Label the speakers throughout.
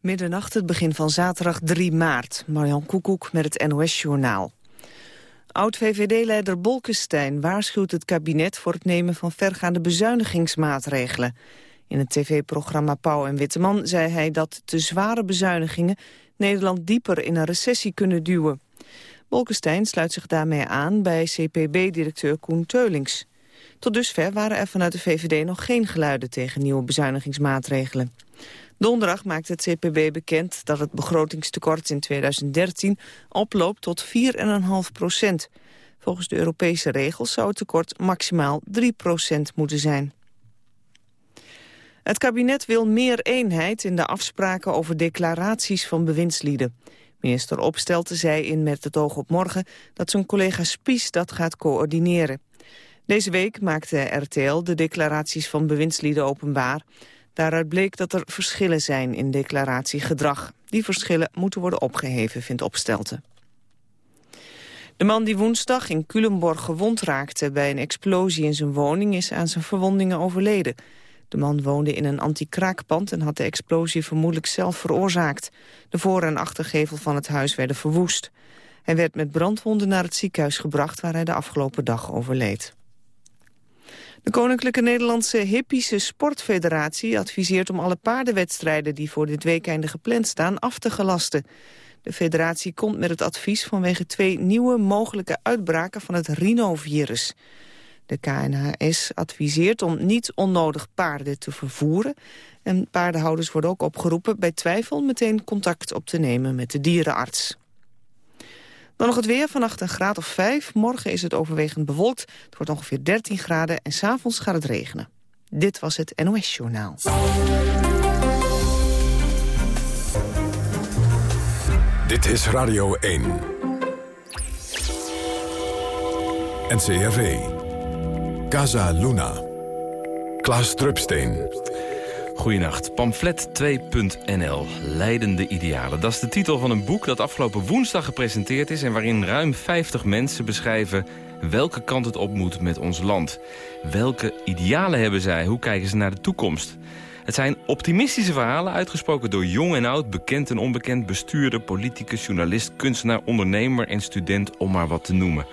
Speaker 1: Middernacht, het begin van zaterdag 3 maart. Marjan Koekoek met het NOS-journaal. Oud-VVD-leider Bolkestein waarschuwt het kabinet... voor het nemen van vergaande bezuinigingsmaatregelen. In het tv-programma Pauw en Witteman zei hij dat te zware bezuinigingen... Nederland dieper in een recessie kunnen duwen. Bolkestein sluit zich daarmee aan bij CPB-directeur Koen Teulings. Tot dusver waren er vanuit de VVD nog geen geluiden tegen nieuwe bezuinigingsmaatregelen. Donderdag maakte het CPB bekend dat het begrotingstekort in 2013 oploopt tot 4,5 procent. Volgens de Europese regels zou het tekort maximaal 3 procent moeten zijn. Het kabinet wil meer eenheid in de afspraken over declaraties van bewindslieden. Minister Opstelten zei in Met het oog op morgen dat zijn collega Spies dat gaat coördineren. Deze week maakte RTL de declaraties van bewindslieden openbaar. Daaruit bleek dat er verschillen zijn in declaratiegedrag. Die verschillen moeten worden opgeheven, vindt Opstelten. De man die woensdag in Culemborg gewond raakte bij een explosie in zijn woning is aan zijn verwondingen overleden. De man woonde in een anti-kraakpand en had de explosie vermoedelijk zelf veroorzaakt. De voor- en achtergevel van het huis werden verwoest. Hij werd met brandwonden naar het ziekenhuis gebracht waar hij de afgelopen dag overleed. De Koninklijke Nederlandse Hippische Sportfederatie adviseert om alle paardenwedstrijden die voor dit weekende gepland staan af te gelasten. De federatie komt met het advies vanwege twee nieuwe mogelijke uitbraken van het rhinovirus. De KNHS adviseert om niet onnodig paarden te vervoeren. En paardenhouders worden ook opgeroepen bij twijfel meteen contact op te nemen met de dierenarts. Dan nog het weer, vannacht een graad of 5. Morgen is het overwegend bewolkt. Het wordt ongeveer 13 graden en s'avonds gaat het regenen. Dit was het NOS Journaal.
Speaker 2: Dit is Radio 1. NCRV. Casa Luna. Klaas Drupsteen.
Speaker 3: Goedenacht. Pamflet 2.nl. Leidende idealen. Dat is de titel van een boek dat afgelopen woensdag gepresenteerd is... en waarin ruim 50 mensen beschrijven welke kant het op moet met ons land. Welke idealen hebben zij? Hoe kijken ze naar de toekomst? Het zijn optimistische verhalen uitgesproken door jong en oud... bekend en onbekend, bestuurder, politicus, journalist... kunstenaar, ondernemer en student, om maar wat te noemen.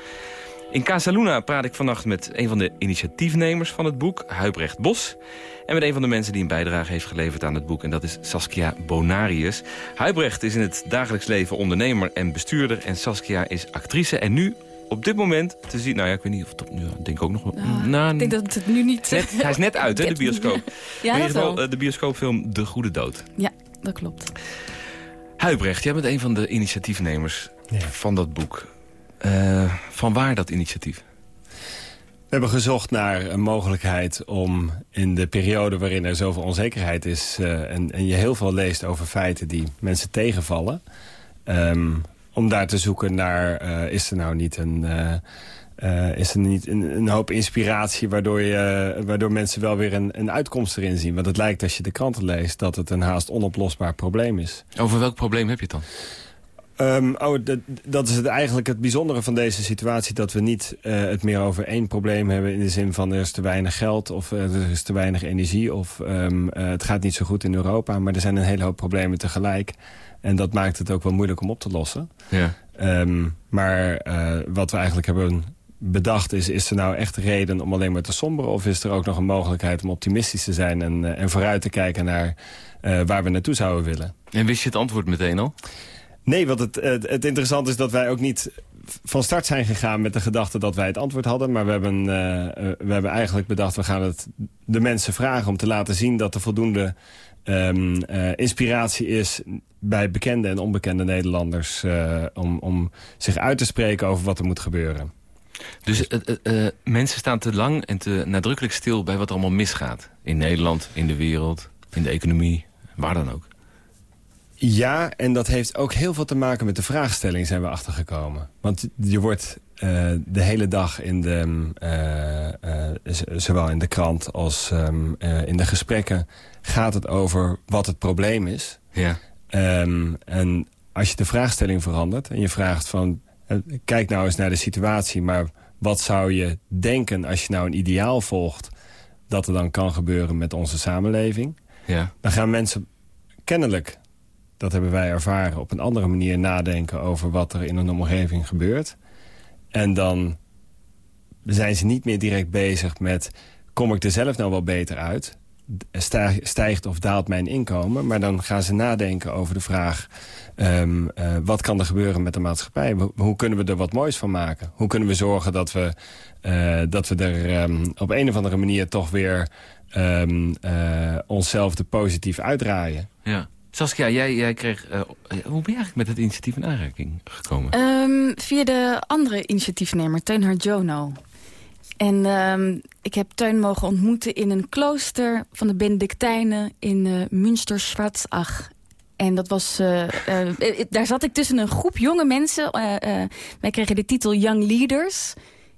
Speaker 3: In Casaluna praat ik vannacht met een van de initiatiefnemers van het boek, Huibrecht Bos. En met een van de mensen die een bijdrage heeft geleverd aan het boek. En dat is Saskia Bonarius. Huibrecht is in het dagelijks leven ondernemer en bestuurder. En Saskia is actrice. En nu op dit moment te zien... Nou ja, ik weet niet of het... Nu, denk ik ook nog wel...
Speaker 4: Nou, nou, ik denk dat het nu niet...
Speaker 3: Net, hij is net uit, hè, de bioscoop.
Speaker 4: Ja,
Speaker 3: in ieder geval eh, de bioscoopfilm De Goede Dood.
Speaker 4: Ja, dat klopt.
Speaker 3: Huibrecht, jij bent een van de initiatiefnemers van dat boek. Uh, van waar dat initiatief?
Speaker 5: We hebben gezocht naar een mogelijkheid om in de periode waarin er zoveel onzekerheid is... Uh, en, en, je heel veel leest over feiten die mensen tegenvallen... Um, om daar te zoeken naar, uh, is er nou niet een... is er niet een, een, hoop inspiratie waardoor, je, waardoor mensen wel weer een, een uitkomst erin zien? Want het lijkt als je de kranten leest dat het een haast onoplosbaar probleem is.
Speaker 3: Over welk probleem heb je het dan?
Speaker 5: Um, oh, dat is het eigenlijk het bijzondere van deze situatie... dat we niet uh, het meer over één probleem hebben... in de zin van er is te weinig geld of uh, er is te weinig energie... of um, uh, het gaat niet zo goed in Europa. Maar er zijn een hele hoop problemen tegelijk. En dat maakt het ook wel moeilijk om op te lossen. Ja. Um, maar wat we eigenlijk hebben bedacht is... is er nou echt reden om alleen maar te somberen... of is er ook nog een mogelijkheid om optimistisch te zijn... en, en vooruit te kijken naar waar we naartoe zouden willen.
Speaker 3: En wist je het antwoord meteen al?
Speaker 5: Nee, want het, het, interessante is dat wij ook niet van start zijn gegaan met de gedachte dat wij het antwoord hadden. Maar we hebben, uh, we hebben eigenlijk bedacht, we gaan het de mensen vragen om te laten zien dat er voldoende um, uh, inspiratie is bij bekende en onbekende Nederlanders om, om zich uit te spreken over wat er moet gebeuren.
Speaker 3: Dus mensen staan te lang en te nadrukkelijk stil bij wat er allemaal misgaat. In Nederland, in de wereld, in de economie, waar dan ook.
Speaker 5: Ja, en dat heeft ook heel veel te maken met de vraagstelling zijn we achtergekomen. Want je wordt uh, de hele dag in de, uh, uh, zowel in de krant als um, in de gesprekken... gaat het over wat het probleem is. Ja. Um, en als je de vraagstelling verandert en je vraagt van... kijk nou eens naar de situatie, maar wat zou je denken... als je nou een ideaal volgt dat er dan kan gebeuren met onze samenleving... Ja. dan gaan mensen kennelijk dat hebben wij ervaren... op een andere manier nadenken over wat er in een omgeving gebeurt. En dan zijn ze niet meer direct bezig met... kom ik er zelf nou wel beter uit? Stijgt of daalt mijn inkomen? Maar dan gaan ze nadenken over de vraag... Um, uh, wat kan er gebeuren met de maatschappij? Hoe kunnen we er wat moois van maken? Hoe kunnen we zorgen dat we, uh, dat we er um, op een of andere manier toch weer um, uh, onszelf de positief uitdraaien?
Speaker 3: Ja. Saskia, jij, jij kreeg... Uh, hoe ben je eigenlijk met het initiatief in aanraking gekomen?
Speaker 4: Um, via de andere initiatiefnemer, Teun Harjono. En um, ik heb Teun mogen ontmoeten in een klooster van de Benedictijnen in uh, Münster Schwarzach. En dat was, daar zat ik tussen een groep jonge mensen. wij kregen de titel Young Leaders.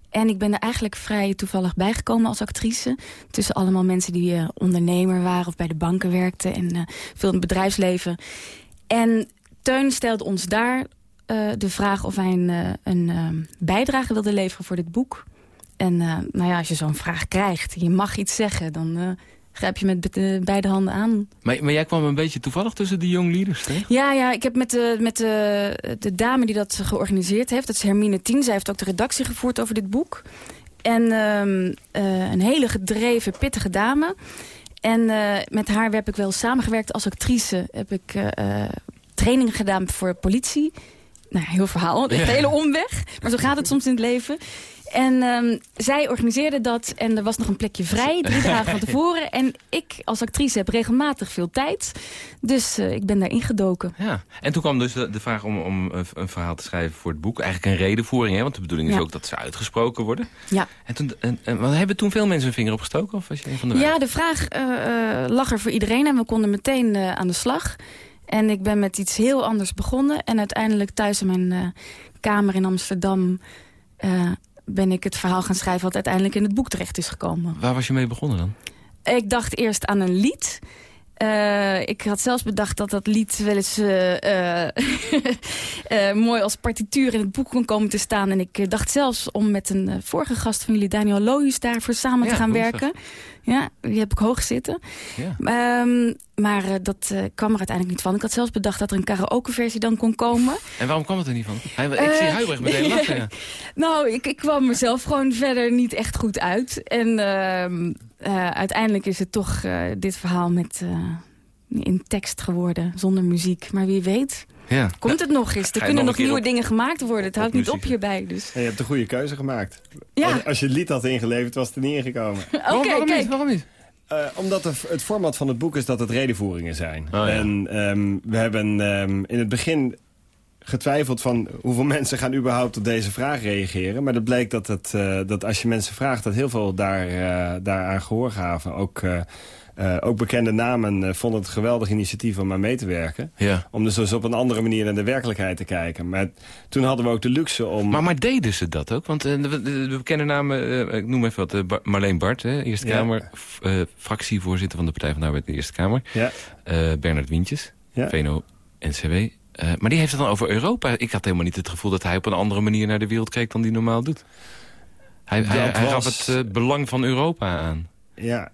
Speaker 4: En ik ben er eigenlijk vrij toevallig bijgekomen als actrice. Tussen allemaal mensen die uh, ondernemer waren of bij de banken werkten. En uh, veel in het bedrijfsleven. En Teun stelde ons daar uh, de vraag of wij een, een bijdrage wilden leveren voor dit boek. En nou ja, als je zo'n vraag krijgt, je mag iets zeggen, dan grijp je met beide handen aan.
Speaker 3: Maar, maar jij kwam een beetje toevallig tussen die young leaders, hè?
Speaker 4: Ja, ja, ik heb met, de, met de, de dame die dat georganiseerd heeft... dat is Hermine Tien, zij heeft ook de redactie gevoerd over dit boek. En um, uh, een hele gedreven, pittige dame. En uh, met haar heb ik wel samengewerkt als actrice. Heb ik uh, trainingen gedaan voor politie. Nou, heel verhaal, een ja. hele omweg. Maar zo gaat het soms in het leven. En um, zij organiseerde dat en er was nog een plekje vrij, drie dagen van tevoren. En ik als actrice heb regelmatig veel tijd. Dus uh, ik ben daar ingedoken.
Speaker 3: Ja, en toen kwam dus de, de vraag om, om een verhaal te schrijven voor het boek. Eigenlijk een redenvoering, hè? want de bedoeling is ja. ook dat ze uitgesproken worden.
Speaker 4: Ja.
Speaker 3: En toen, en, en, hebben toen veel mensen hun vinger opgestoken? Of was je een van de
Speaker 4: ja, de vraag uh, uh, lag er voor iedereen en we konden meteen aan de slag. En ik ben met iets heel anders begonnen. En uiteindelijk thuis in mijn kamer in Amsterdam ben ik het verhaal gaan schrijven... wat uiteindelijk in het boek terecht is gekomen.
Speaker 3: Waar was je mee begonnen dan?
Speaker 4: Ik dacht eerst aan een lied. Uh, ik had zelfs bedacht dat dat lied wel eens uh, uh, mooi als partituur in het boek kon komen te staan. En ik dacht zelfs om met een vorige gast van jullie, Daniel Lohuis, daarvoor samen ja, te gaan werken. Ja, die heb ik hoog zitten. Ja. Um, maar dat kwam er uiteindelijk niet van. Ik had zelfs bedacht dat er een karaoke-versie dan kon komen.
Speaker 3: En waarom kwam het er niet van? Hij, ik zie Huibrecht meteen lachen. Ja.
Speaker 4: nou, ik, ik kwam mezelf gewoon verder niet echt goed uit. En ehm, uiteindelijk is het toch dit verhaal met, in tekst geworden, zonder muziek. Maar wie weet,
Speaker 3: ja.
Speaker 4: komt het nog eens. Er kunnen nog, nog nieuwe op, dingen gemaakt worden. Het houdt niet op hierbij. Dus.
Speaker 5: Je hebt de goede keuze gemaakt. Ja. Als, als, je het lied had ingeleverd, was het er niet ingekomen.
Speaker 4: Oké, okay,
Speaker 3: waarom,
Speaker 4: kijk.
Speaker 3: niet? Waarom niet?
Speaker 5: Uh, omdat de, het format van het boek is dat het redenvoeringen zijn.
Speaker 3: Oh, ja.
Speaker 5: En um, we hebben um, in het begin getwijfeld van hoeveel mensen gaan überhaupt op deze vraag reageren. Maar dat bleek dat, het, uh, dat als je mensen vraagt, dat heel veel daar, uh, daaraan gehoor gaven. Ook, uh, ook bekende namen vonden het een geweldig initiatief om aan mee te werken.
Speaker 3: Ja.
Speaker 5: Om dus, dus op een andere manier naar de werkelijkheid te kijken. Maar toen hadden we ook de luxe om...
Speaker 3: Maar, maar deden ze dat ook? Want de, de, de, bekende namen, ik noem even wat, Marleen Bart, hè, Eerste
Speaker 5: Ja.
Speaker 3: Kamer. fractievoorzitter van de Partij van de Arbeid in de Eerste Kamer.
Speaker 5: Ja.
Speaker 3: Bernard Wientjes,
Speaker 5: Ja.
Speaker 3: VNO-NCW. Uh, maar die heeft het dan over Europa. Ik had helemaal niet het gevoel dat hij op een andere manier naar de wereld keek dan hij normaal doet. Hij, hij, gaf het uh, belang van Europa aan.
Speaker 5: Ja,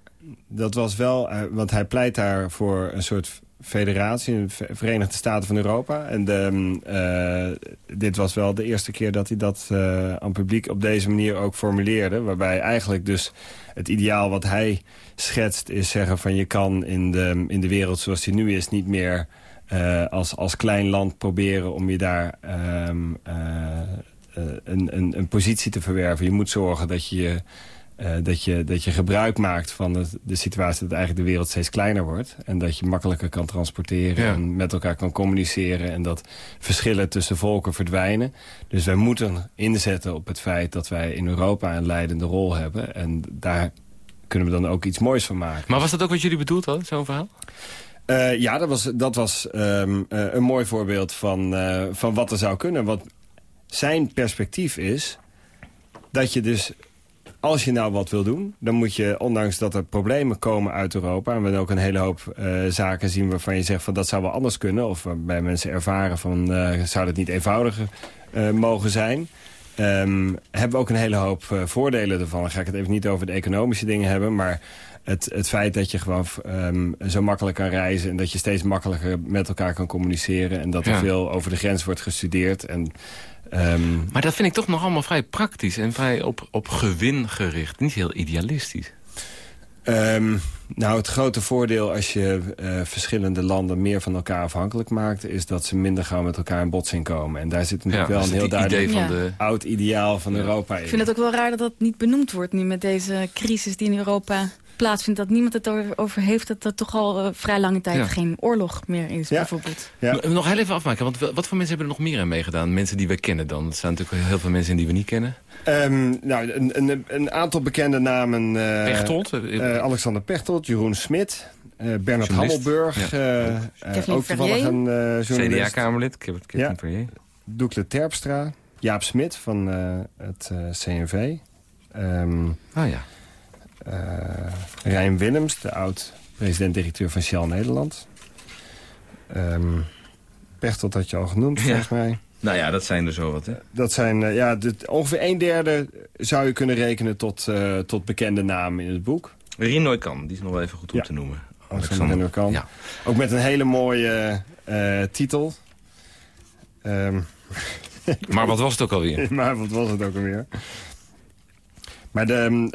Speaker 5: dat was wel... eh, want hij pleit daar voor een soort federatie... de Ve- Verenigde Staten van Europa. En de, mm, eh, dit was wel de eerste keer dat hij dat eh, aan publiek op deze manier ook formuleerde. Waarbij eigenlijk dus het ideaal wat hij schetst is zeggen van... je kan in de, in de wereld zoals die nu is niet meer... als, als klein land proberen om je daar ehm, eh, eh, een, een, een positie te verwerven. Je moet zorgen dat je, eh, dat je, dat je gebruik maakt van de, de situatie... dat eigenlijk de wereld steeds kleiner wordt. En dat je makkelijker kan transporteren
Speaker 3: Ja.
Speaker 5: en met elkaar kan communiceren... en dat verschillen tussen volken verdwijnen. Dus wij moeten inzetten op het feit dat wij in Europa een leidende rol hebben. En daar kunnen we dan ook iets moois van maken.
Speaker 3: Maar was dat ook wat jullie bedoeld hadden, zo'n verhaal?
Speaker 5: Uh, ja, dat was, dat was um, uh, een mooi voorbeeld van, van wat er zou kunnen. Wat zijn perspectief is dat je dus, als je nou wat wil doen... dan moet je, ondanks dat er problemen komen uit Europa... en we dan ook een hele hoop zaken zien waarvan je zegt... van dat zou wel anders kunnen... of waarbij mensen ervaren van zou dat niet eenvoudiger mogen zijn... Um, hebben we ook een hele hoop voordelen ervan. Dan ga ik het even niet over de economische dingen hebben... maar het, het feit dat je gewoon ehm, zo makkelijk kan reizen... en dat je steeds makkelijker met elkaar kan communiceren... en dat er veel over de grens wordt gestudeerd. En,
Speaker 3: ehm, Maar dat vind ik toch nog allemaal vrij praktisch en vrij op, op gewin gericht. Niet heel idealistisch.
Speaker 5: Um, nou, het grote voordeel als je uh, verschillende landen meer van elkaar afhankelijk maakt... is dat ze minder gauw met elkaar in botsing komen. En daar zit natuurlijk wel een heel duidelijk van de... oud ideaal van Europa in.
Speaker 4: Ik vind het ook wel raar dat dat niet benoemd wordt nu met deze crisis die in Europa plaatsvindt... dat niemand het over heeft dat er toch al uh, vrij lange tijd geen oorlog meer is, ja. bijvoorbeeld.
Speaker 3: Ja. Nog heel even afmaken, want wat voor mensen hebben er nog meer aan meegedaan? Mensen die we kennen dan? Er staan natuurlijk heel veel mensen in die we niet kennen.
Speaker 5: Um, nou, een, een, een, aantal bekende namen. Uh,
Speaker 3: Pechtold.
Speaker 5: Uh, Alexander Pechtold, Jeroen Smit, uh, Bernard Hammelburg. Ja. ook toevallig een journalist.
Speaker 3: CDA-kamerlid, Kevin ja. Verrier.
Speaker 5: Doekle Terpstra, Jaap Smit van het CNV. Um,
Speaker 3: ah ja.
Speaker 5: Rijn Willems, de oud-president-directeur van Shell Nederland. Um, Pechtold had je al genoemd, volgens mij.
Speaker 3: Nou ja, dat zijn er zo wat, hè?
Speaker 5: Dat zijn, uh, ja, dit, ongeveer een derde zou je kunnen rekenen tot, uh, tot bekende namen in het boek.
Speaker 3: Rinoy kan, die is nog wel even goed om te noemen.
Speaker 5: Alexander kan. Ja. Ook met een hele mooie uh, titel. Um.
Speaker 3: maar wat was het ook alweer?
Speaker 5: maar wat was het ook alweer? Maar de,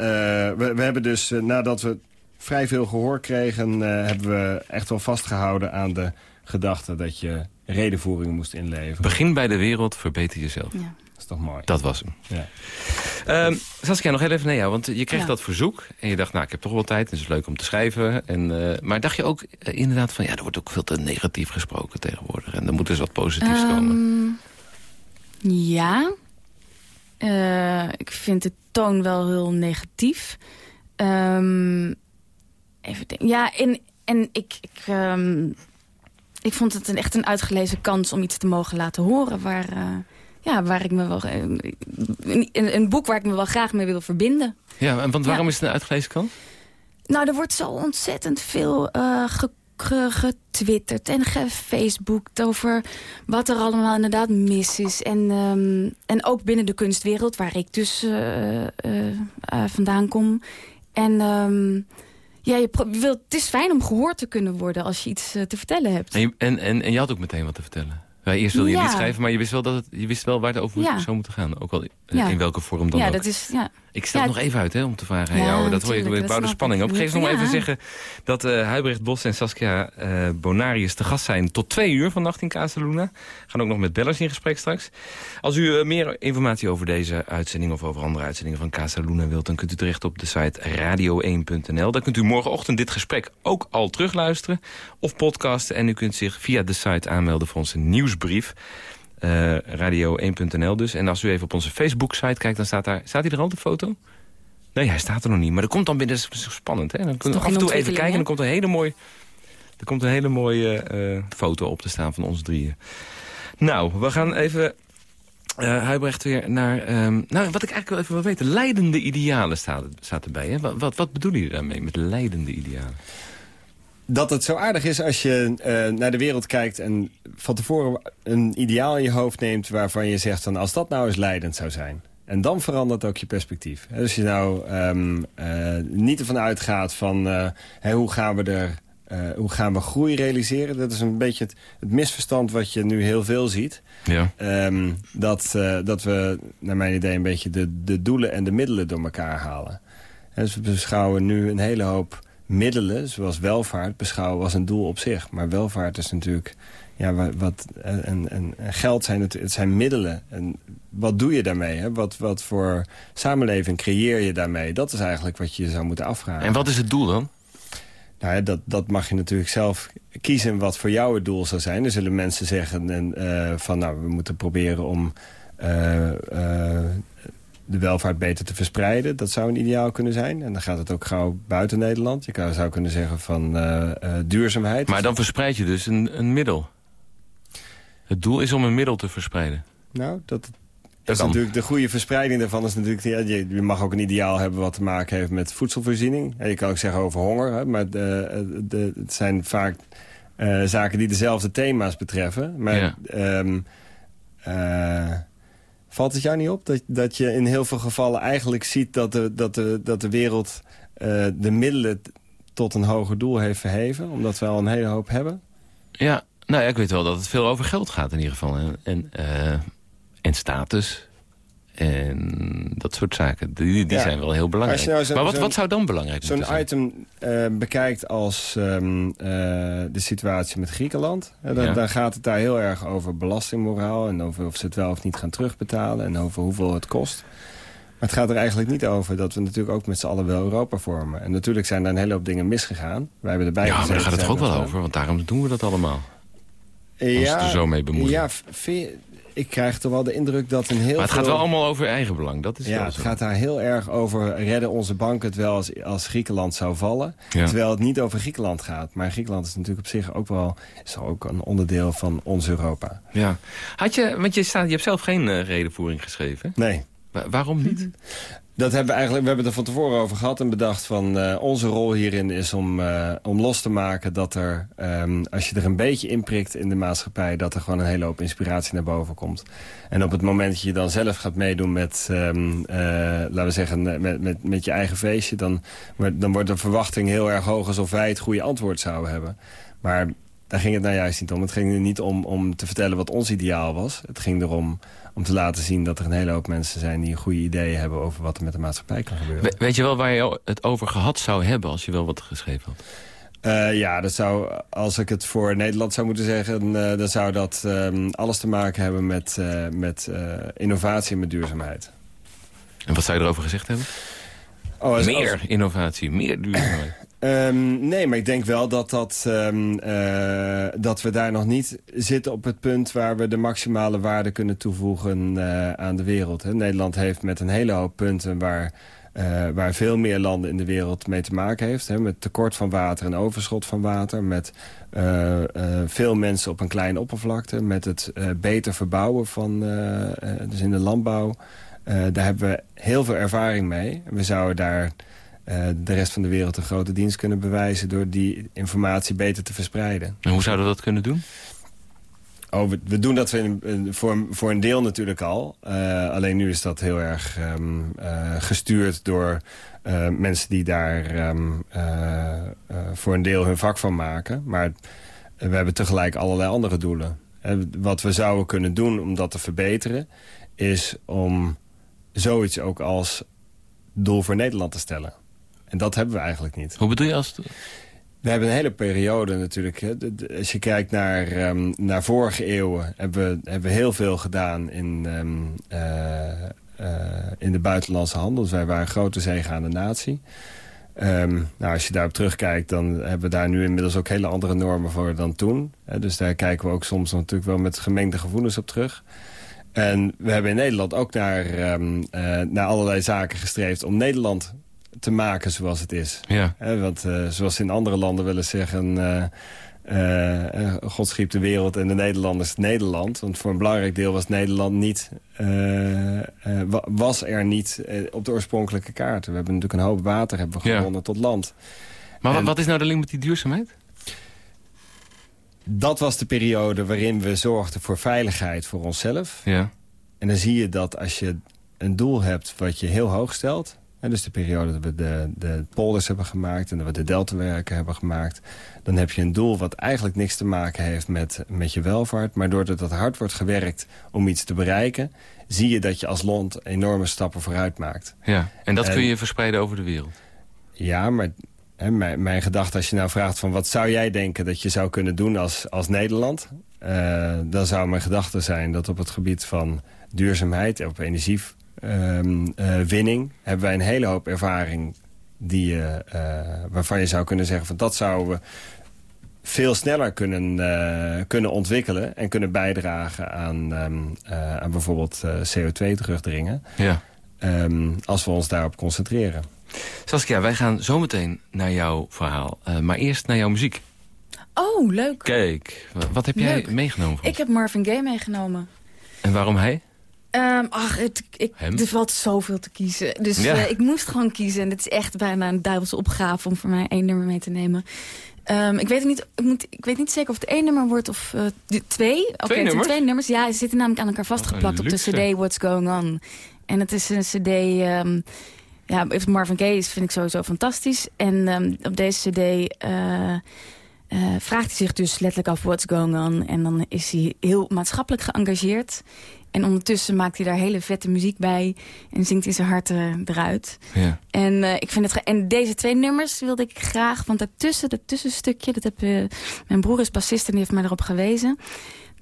Speaker 5: we, we, hebben dus, nadat we vrij veel gehoor kregen... hebben we echt wel vastgehouden aan de gedachte dat je redenvoeringen moest inleveren.
Speaker 3: Begin bij de wereld, verbeter jezelf. Ja.
Speaker 5: Dat is toch mooi.
Speaker 3: Dat was hem. Ja. Um, Saskia, nog heel even naar jou. Want je kreeg dat verzoek en je dacht, nou, ik heb toch wel tijd. Het is leuk om te schrijven. En, uh, maar dacht je ook uh, inderdaad van, ja, er wordt ook veel te negatief gesproken tegenwoordig. En er moet dus wat positiefs um, komen.
Speaker 4: Ja. Uh, ik vind de toon wel heel negatief. Um, even denken. Ja, en, en ik... ik um, ik vond het een, echt een uitgelezen kans om iets te mogen laten horen... waar, uh, ja, waar ik me wel, een, een, boek waar ik me wel graag mee wil verbinden.
Speaker 3: Ja, en want waarom is het een uitgelezen kans?
Speaker 4: Nou, er wordt zo ontzettend veel uh, ge, ge, getwitterd en gefaceboekt over wat er allemaal inderdaad mis is. En, um, en ook binnen de kunstwereld, waar ik dus uh, vandaan kom. En... Um, ja, je wilt, het is fijn om gehoord te kunnen worden als je iets uh, te vertellen hebt.
Speaker 3: En je, en, en, en je had ook meteen wat te vertellen. Ja, eerst wilde je ja. niet schrijven, maar je wist wel, dat het, je wist wel waar het over ja. zou moeten gaan. Ook al in welke vorm dan
Speaker 4: ja,
Speaker 3: ook.
Speaker 4: Dat is, ja,
Speaker 3: ik stel het nog even uit hè, om te vragen aan jou. Dat hoor je, ik bouw de spanning op. Geef nog even zeggen dat uh, Huibrecht Bos en Saskia uh, Bonarius te gast zijn tot twee uur vannacht in Casaluna. Gaan ook nog met bellers in gesprek straks. Als u uh, meer informatie over deze uitzending of over andere uitzendingen van Casaluna wilt... dan kunt u terecht op de site radio1.nl. Daar kunt u morgenochtend dit gesprek ook al terugluisteren of podcasten. En u kunt zich via de site aanmelden voor onze nieuwsbrief... Uh, radio1.nl dus. En als u even op onze Facebook-site kijkt, dan staat daar... Staat hij er al, de foto? Nee, hij staat er nog niet. Maar er komt dan binnen... Dat is spannend, hè? Dan kun je af en toe even kijken en dan komt een hele mooie... Er komt een hele mooie uh, foto op te staan van ons drieën. Nou, we gaan even... Uh, Huibrecht weer naar... Um, nou, wat ik eigenlijk wel even wil weten. Leidende idealen staat, staat erbij. Hè? Wat, wat, wat bedoelen jullie daarmee met leidende idealen?
Speaker 5: Dat het zo aardig is als je uh, naar de wereld kijkt... en van tevoren een ideaal in je hoofd neemt... waarvan je zegt, van, als dat nou eens leidend zou zijn... En dan verandert ook je perspectief. Dus als je nou um, uh, niet ervan uitgaat van... Uh, hey, hoe gaan we er... Hoe gaan we groei realiseren? Dat is een beetje het, het misverstand wat je nu heel veel ziet.
Speaker 3: Ja.
Speaker 5: Um, dat, dat we, naar mijn idee, een beetje de, de doelen en de middelen door elkaar halen. En dus we beschouwen nu een hele hoop middelen, zoals welvaart, beschouwen als een doel op zich. Maar welvaart is natuurlijk... Ja, wat, en, en, geld zijn, het, het zijn middelen. En wat doe je daarmee? Hè? Wat, wat voor samenleving creëer je daarmee? Dat is eigenlijk wat je zou moeten afvragen.
Speaker 3: En wat is het doel dan?
Speaker 5: Nou ja, dat, dat mag je natuurlijk zelf kiezen wat voor jou het doel zou zijn. Er zullen mensen zeggen en, uh, van nou, we moeten proberen om... Uh, uh, de welvaart beter te verspreiden. Dat zou een ideaal kunnen zijn. En dan gaat het ook gauw buiten Nederland. Je zou kunnen zeggen van uh, uh, duurzaamheid.
Speaker 3: Maar dan verspreid je dus een, een middel. Het doel is om een middel te verspreiden.
Speaker 5: Nou, dat, dat is natuurlijk de goede verspreiding daarvan. Is natuurlijk, ja, je, je, mag ook een ideaal hebben wat te maken heeft met voedselvoorziening. je kan ook zeggen over honger. Hè, maar de, de, het zijn vaak uh, zaken die dezelfde thema's betreffen. Maar... Ja. Um, Valt het jou niet op dat, dat je in heel veel gevallen eigenlijk ziet... dat de, dat de, dat de wereld de middelen tot een hoger doel heeft verheven. Omdat we al een hele hoop hebben.
Speaker 3: Ja, nou ja, ik weet wel dat het veel over geld gaat in ieder geval. En, en, en status. En dat soort zaken, die, die zijn wel heel belangrijk. Nou maar wat, wat zou dan belangrijk zijn?
Speaker 5: Zo'n item uh, bekijkt als um, uh, de situatie met Griekenland... Uh, dan, dan, gaat het daar heel erg over belastingmoraal... en over of ze het wel of niet gaan terugbetalen... en over hoeveel het kost. Maar het gaat er eigenlijk niet over dat we natuurlijk ook met z'n allen wel Europa vormen. En natuurlijk zijn daar een hele hoop dingen misgegaan. Wij hebben erbij
Speaker 3: ja, maar daar gaat het toch ook wel over, want daarom doen we dat allemaal.
Speaker 5: Ja,
Speaker 3: Als er zo mee bemoeien.
Speaker 5: Ja, ik krijg toch wel de indruk dat een heel
Speaker 3: Maar het gaat wel allemaal over eigenbelang, dat is
Speaker 5: Ja, het gaat daar heel erg over... redden onze banken het wel als, als Griekenland zou vallen. Terwijl het niet over Griekenland gaat. Maar Griekenland is natuurlijk op zich ook wel... is ook een onderdeel van ons Europa.
Speaker 3: Ja. Had je, want je, staat, je hebt zelf geen uh, redenvoering geschreven.
Speaker 5: Nee.
Speaker 3: Waarom niet?
Speaker 5: Dat hebben we eigenlijk, we hebben er van tevoren over gehad en bedacht van uh, onze rol hierin is om, uh, om los te maken dat er, um, als je er een beetje inprikt in de maatschappij, dat er gewoon een hele hoop inspiratie naar boven komt. En op het moment dat je dan zelf gaat meedoen met, um, uh, laten we zeggen, met, met, met je eigen feestje, dan, dan wordt de verwachting heel erg hoog alsof wij het goede antwoord zouden hebben. Maar daar ging het nou juist niet om. Het ging er niet om, om te vertellen wat ons ideaal was. Het ging erom om te laten zien dat er een hele hoop mensen zijn... die goede ideeën hebben over wat er met de maatschappij kan gebeuren.
Speaker 3: weet je wel waar je het over gehad zou hebben als je wel wat geschreven had?
Speaker 5: Uh, ja, dat zou, als ik het voor Nederland zou moeten zeggen... Uh, dan zou dat um, alles te maken hebben met, uh, met innovatie en met duurzaamheid.
Speaker 3: En wat zou je erover gezegd hebben? Oh, als, meer als... innovatie, meer duurzaamheid.
Speaker 5: Um, nee, maar ik denk wel dat, dat, um, uh, dat we daar nog niet zitten op het punt... waar we de maximale waarde kunnen toevoegen uh, aan de wereld. Hè. Nederland heeft met een hele hoop punten... waar, uh, waar veel meer landen in de wereld mee te maken heeft. Hè, met tekort van water en overschot van water. Met veel mensen op een kleine oppervlakte. Met het beter verbouwen van, dus in de landbouw. daar hebben we heel veel ervaring mee. We zouden daar uh, de rest van de wereld een grote dienst kunnen bewijzen... door die informatie beter te verspreiden.
Speaker 3: En hoe zouden we dat kunnen doen?
Speaker 5: Oh, we, we doen dat in, voor, voor een deel natuurlijk al. Uh, alleen nu is dat heel erg um, uh, gestuurd door mensen die daar um, voor een deel hun vak van maken. Maar we hebben tegelijk allerlei andere doelen. wat we zouden kunnen doen om dat te verbeteren... is om zoiets ook als doel voor Nederland te stellen. En dat hebben we eigenlijk niet.
Speaker 3: Hoe bedoel je als...
Speaker 5: We hebben een hele periode natuurlijk. Als je kijkt naar, um, naar vorige eeuwen... Hebben we, hebben we heel veel gedaan in, um, uh, uh, in de buitenlandse handel. Dus wij waren een grote zeegaande natie. Um, nou, als je daarop terugkijkt, dan hebben we daar nu inmiddels ook hele andere normen voor dan toen. Dus daar kijken we ook soms natuurlijk wel met gemengde gevoelens op terug. En we hebben in Nederland ook naar, um, uh, naar allerlei zaken gestreefd om Nederland te maken zoals het is.
Speaker 3: Ja.
Speaker 5: want uh, zoals in andere landen willen zeggen... Uh, uh, God schiep de wereld en de Nederlanders Nederland. Want voor een belangrijk deel was Nederland niet, was er niet op de oorspronkelijke kaarten. We hebben natuurlijk een hoop water hebben we gewonnen tot land.
Speaker 3: Maar wat is nou de link met die duurzaamheid?
Speaker 5: Dat was de periode waarin we zorgden voor veiligheid voor onszelf.
Speaker 3: Ja.
Speaker 5: En dan zie je dat als je een doel hebt wat je heel hoog stelt... En dus de periode dat we de, de polders hebben gemaakt... en dat we de deltawerken hebben gemaakt... dan heb je een doel wat eigenlijk niks te maken heeft met, met je welvaart... maar doordat dat hard wordt gewerkt om iets te bereiken... zie je dat je als land enorme stappen vooruit maakt.
Speaker 3: Ja, en dat kun je verspreiden over de wereld?
Speaker 5: Ja, maar hè, mijn, mijn gedachte als je nou vraagt... van wat zou jij denken dat je zou kunnen doen als, als Nederland... Uh, dan zou mijn gedachte zijn dat op het gebied van duurzaamheid... op energie um, uh, winning hebben wij een hele hoop ervaring die, uh, waarvan je zou kunnen zeggen... van dat zouden we veel sneller kunnen, uh, kunnen ontwikkelen... en kunnen bijdragen aan, um, aan bijvoorbeeld CO2 terugdringen...
Speaker 3: Ja.
Speaker 5: Um, als we ons daarop concentreren.
Speaker 3: Saskia, wij gaan zometeen naar jouw verhaal. maar eerst naar jouw muziek.
Speaker 4: Oh, leuk.
Speaker 3: Kijk, wat heb jij meegenomen?
Speaker 4: Ik heb Marvin Gaye meegenomen.
Speaker 3: En waarom hij?
Speaker 4: Um, ach, het, ik, er valt zoveel te kiezen. Dus
Speaker 3: ja.
Speaker 4: uh, ik moest gewoon kiezen. En het is echt bijna een duivelse opgave om voor mij één nummer mee te nemen. Um, ik, weet niet, ik, moet, ik weet niet zeker of het één nummer wordt of uh, de, twee.
Speaker 3: Oké, okay, nummers?
Speaker 4: twee nummers. Ja, ze zitten namelijk aan elkaar vastgeplakt
Speaker 3: oh,
Speaker 4: op de cd What's Going On. En het is een cd... Um, ja, Marvin Gaye is, vind ik sowieso fantastisch. En ehm, op deze cd vraagt hij zich dus letterlijk af what's going on. En dan is hij heel maatschappelijk geëngageerd. En ondertussen maakt hij daar hele vette muziek bij. En zingt hij zijn hart eruit. Ja. En, ik vind het en deze twee nummers wilde ik graag. Want daartussen, dat tussenstukje, dat heb, mijn broer is bassist en die heeft mij erop gewezen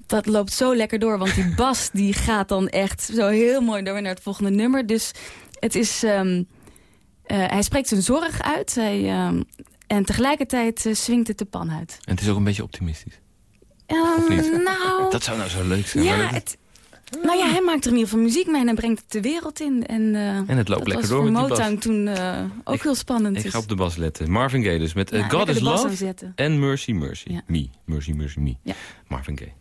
Speaker 4: dat loopt zo lekker door. Want die bas die gaat dan echt zo heel mooi door naar het volgende nummer. Dus het is... Um, hij spreekt zijn zorg uit. Hij, um, en tegelijkertijd swingt het de pan uit.
Speaker 3: En het is ook een beetje optimistisch.
Speaker 4: Um, nou,
Speaker 3: dat zou nou zo leuk zijn.
Speaker 4: Ja, het, nou ja, hij maakt er in ieder geval muziek mee en hij brengt het de wereld in. En, uh,
Speaker 3: en het loopt lekker door
Speaker 4: met
Speaker 3: die
Speaker 4: Motown toen uh, ook ik, heel spannend.
Speaker 3: Ik ga op de bas letten. Marvin Gaye dus met uh, ja, God is Love en Mercy Mercy. Ja. Me, Mercy Mercy Me. Ja. Marvin Gaye.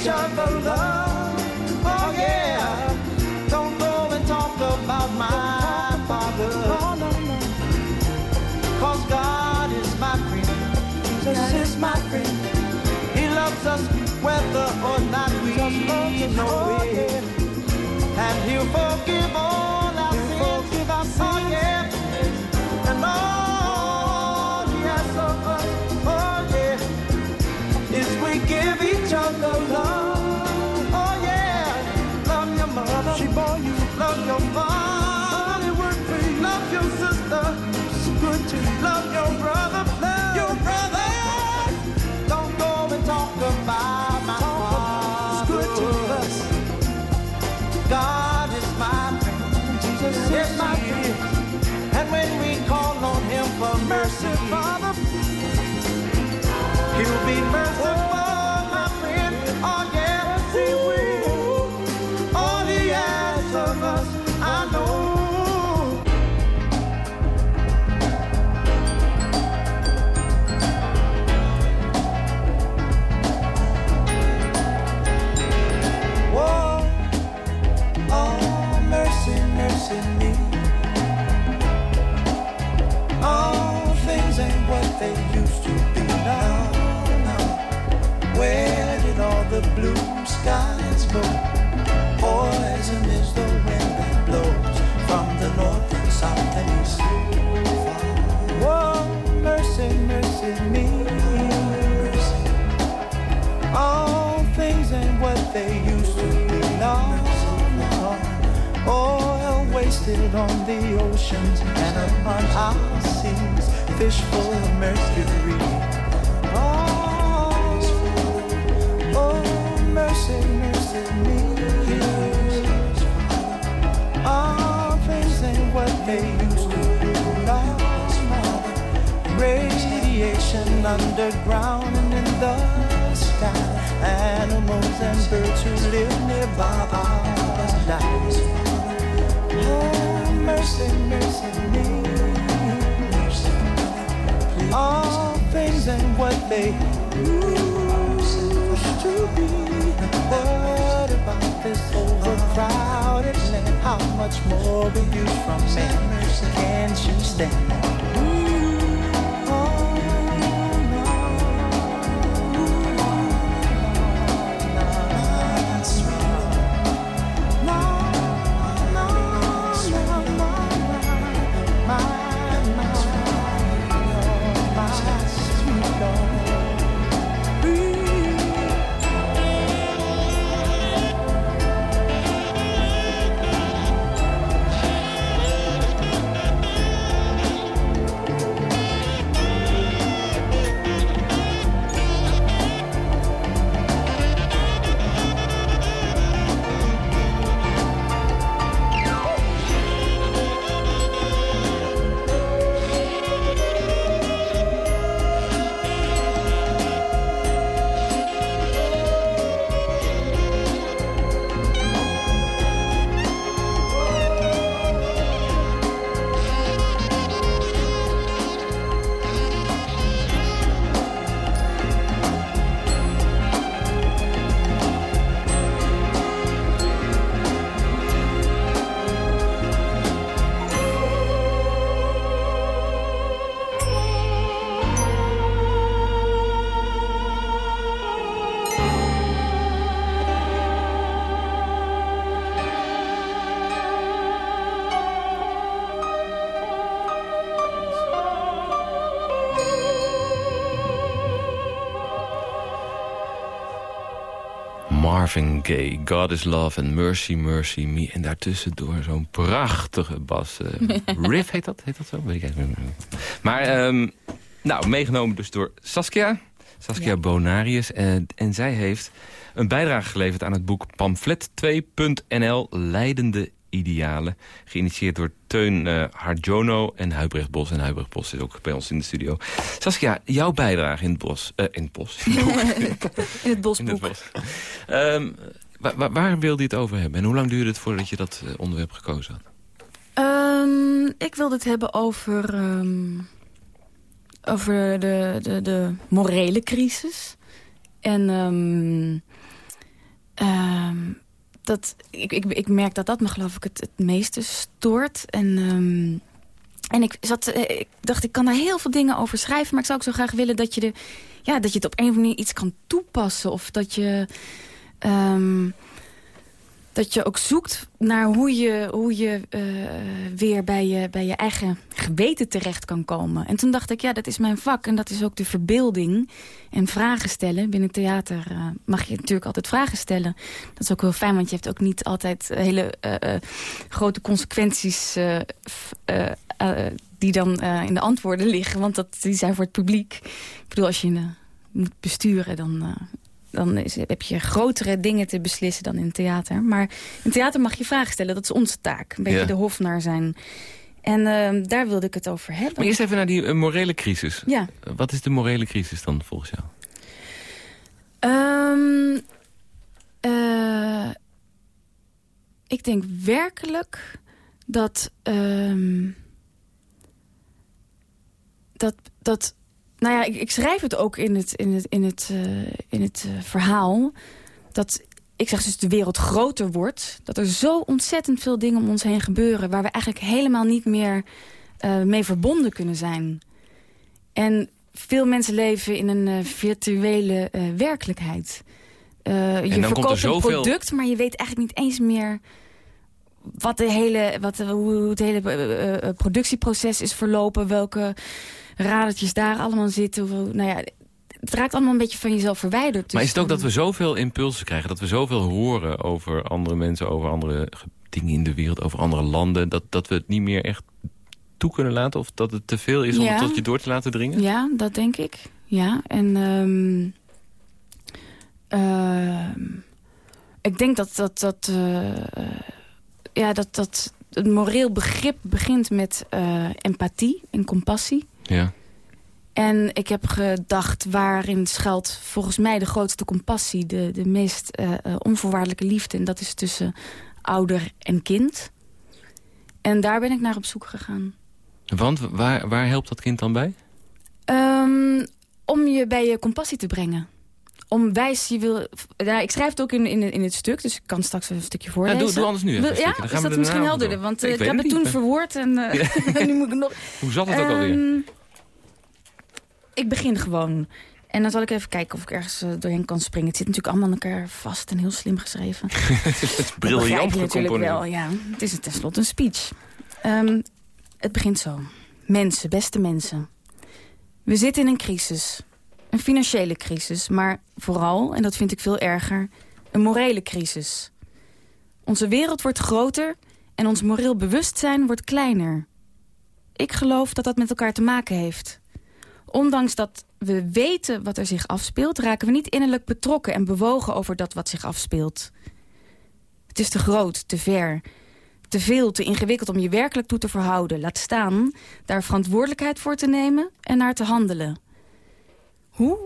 Speaker 6: Each other love. Oh yeah. Don't go and talk about my father. Cause God is my friend. Jesus is my friend. He loves us whether or not we know it and he'll forgive all
Speaker 3: Marvin Gaye, God is Love and Mercy, Mercy Me. En daartussendoor zo'n prachtige bas. Uh, riff heet dat? Heet dat zo? Weet ik. Maar, ehm, nou, meegenomen dus door Saskia. Saskia Bonarius. En, en zij heeft een bijdrage geleverd aan het boek Pamflet2.nl Leidende Idealen. Geïnitieerd door Teun uh, Harjono en Huibrecht Bos. En Huibrecht Bos is ook bij ons in de studio. Saskia, jouw bijdrage in het bos. Uh, in het bos.
Speaker 4: In het, bosboek. In het bos.
Speaker 3: Um, waar, waar wilde je het over hebben? En hoe lang duurde het voordat je dat uh, onderwerp gekozen had?
Speaker 4: Um, ik wilde het hebben over... Um, over de, de, de morele crisis. En... Um, dat, ik, ik, ik merk dat dat me geloof ik het, het meeste stoort. En, um, en ik, zat, eh, ik dacht, ik kan daar heel veel dingen over schrijven... maar ik zou ook zo graag willen dat je, de, ja, dat je het op een of andere manier iets kan toepassen. Of dat je... Um, dat je ook zoekt naar hoe je, hoe je uh, weer bij je, bij je eigen geweten terecht kan komen. En toen dacht ik, ja, dat is mijn vak. En dat is ook de verbeelding. En vragen stellen. Binnen theater uh, mag je natuurlijk altijd vragen stellen. Dat is ook heel fijn, want je hebt ook niet altijd hele uh, grote consequenties... die dan in de antwoorden liggen. Want dat, die zijn voor het publiek. Ik bedoel, als je moet besturen, dan dan is, heb je grotere dingen te beslissen dan in het theater. Maar in theater mag je vragen stellen, dat is onze taak. Een beetje ja. de hofnaar zijn. En uh, daar wilde ik het over hebben.
Speaker 3: Maar eerst even naar die uh, morele crisis.
Speaker 4: Ja.
Speaker 3: Wat is de morele crisis dan volgens jou?
Speaker 4: Um, uh, ik denk werkelijk dat... Um, dat, dat nou ja, ik, ik, schrijf het ook in het, in het, in het, uh, in het uh, verhaal. Dat ik zeg dus de wereld groter wordt. Dat er zo ontzettend veel dingen om ons heen gebeuren... waar we eigenlijk helemaal niet meer uh, mee verbonden kunnen zijn. En veel mensen leven in een virtuele werkelijkheid. je verkoopt een product, maar je weet eigenlijk niet eens meer wat de hele, wat, hoe het hele productieproces is verlopen. Welke radertjes daar allemaal zitten. Nou ja, het raakt allemaal een beetje van jezelf verwijderd. Dus
Speaker 3: maar is het ook dat we zoveel impulsen krijgen? Dat we zoveel horen over andere mensen, over andere dingen in de wereld, over andere landen. Dat, dat we het niet meer echt toe kunnen laten? Of dat het te veel is om het tot je door te laten dringen?
Speaker 4: Ja, dat denk ik. Ja, en... Um, uh, ik denk dat dat... dat uh, ja, dat, dat het moreel begrip begint met uh, empathie en compassie.
Speaker 3: Ja.
Speaker 4: En ik heb gedacht, waarin schuilt volgens mij de grootste compassie... de, de meest uh, onvoorwaardelijke liefde. En dat is tussen ouder en kind. En daar ben ik naar op zoek gegaan.
Speaker 3: Want waar, waar helpt dat kind dan bij?
Speaker 4: Um, om je bij je compassie te brengen. Om wijs, je wil... Nou, ik schrijf het ook in, in, in het stuk, dus ik kan straks een stukje voorlezen.
Speaker 3: Ja, doe, doe anders nu even
Speaker 4: Ja, is dat misschien helderder? Want uh, ik, ik heb het toen verwoord en uh, nu moet ik nog...
Speaker 3: Hoe zat het ook um, alweer?
Speaker 4: Ehm, ik begin gewoon. En dan zal ik even kijken of ik ergens uh, doorheen kan springen. Het zit natuurlijk allemaal aan elkaar vast en heel slim geschreven.
Speaker 3: het is briljant
Speaker 4: natuurlijk wel, ja. Het is tenslotte een speech. Um, het begint zo. Mensen, beste mensen. We zitten in een crisis. Een financiële crisis, maar vooral, en dat vind ik veel erger... een morele crisis. Onze wereld wordt groter en ons moreel bewustzijn wordt kleiner. Ik geloof dat dat met elkaar te maken heeft. Ondanks dat we weten wat er zich afspeelt... raken we niet innerlijk betrokken en bewogen over dat wat zich afspeelt. Het is te groot, te ver, te veel, te ingewikkeld om je werkelijk toe te verhouden. Laat staan daar verantwoordelijkheid voor te nemen en naar te handelen. Hoe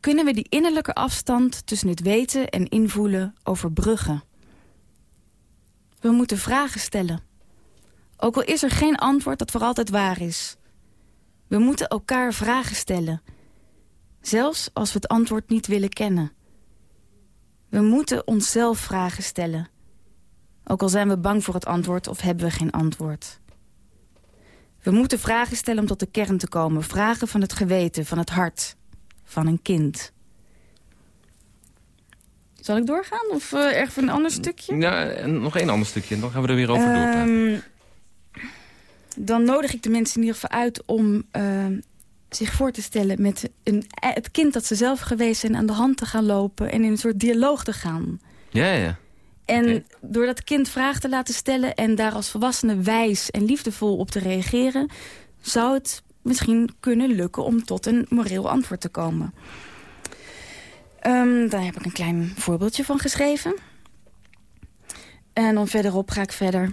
Speaker 4: kunnen we die innerlijke afstand tussen het weten en invoelen overbruggen? We moeten vragen stellen. Ook al is er geen antwoord dat voor altijd waar is... We moeten elkaar vragen stellen. Zelfs als we het antwoord niet willen kennen. We moeten onszelf vragen stellen. Ook al zijn we bang voor het antwoord of hebben we geen antwoord. We moeten vragen stellen om tot de kern te komen. Vragen van het geweten, van het hart, van een kind. Zal ik doorgaan of uh, erg een ander stukje?
Speaker 3: Ja, nog één ander stukje dan gaan we er weer over um, doorpraten
Speaker 4: dan nodig ik de mensen in ieder geval uit om uh, zich voor te stellen met een, het kind dat ze zelf geweest zijn... aan de hand te gaan lopen en in een soort dialoog te gaan.
Speaker 3: Ja, ja.
Speaker 4: En door dat kind vragen te laten stellen... en daar als volwassene wijs en liefdevol op te reageren... zou het misschien kunnen lukken om tot een moreel antwoord te komen. Ehm, daar heb ik een klein voorbeeldje van geschreven. En dan verderop ga ik verder.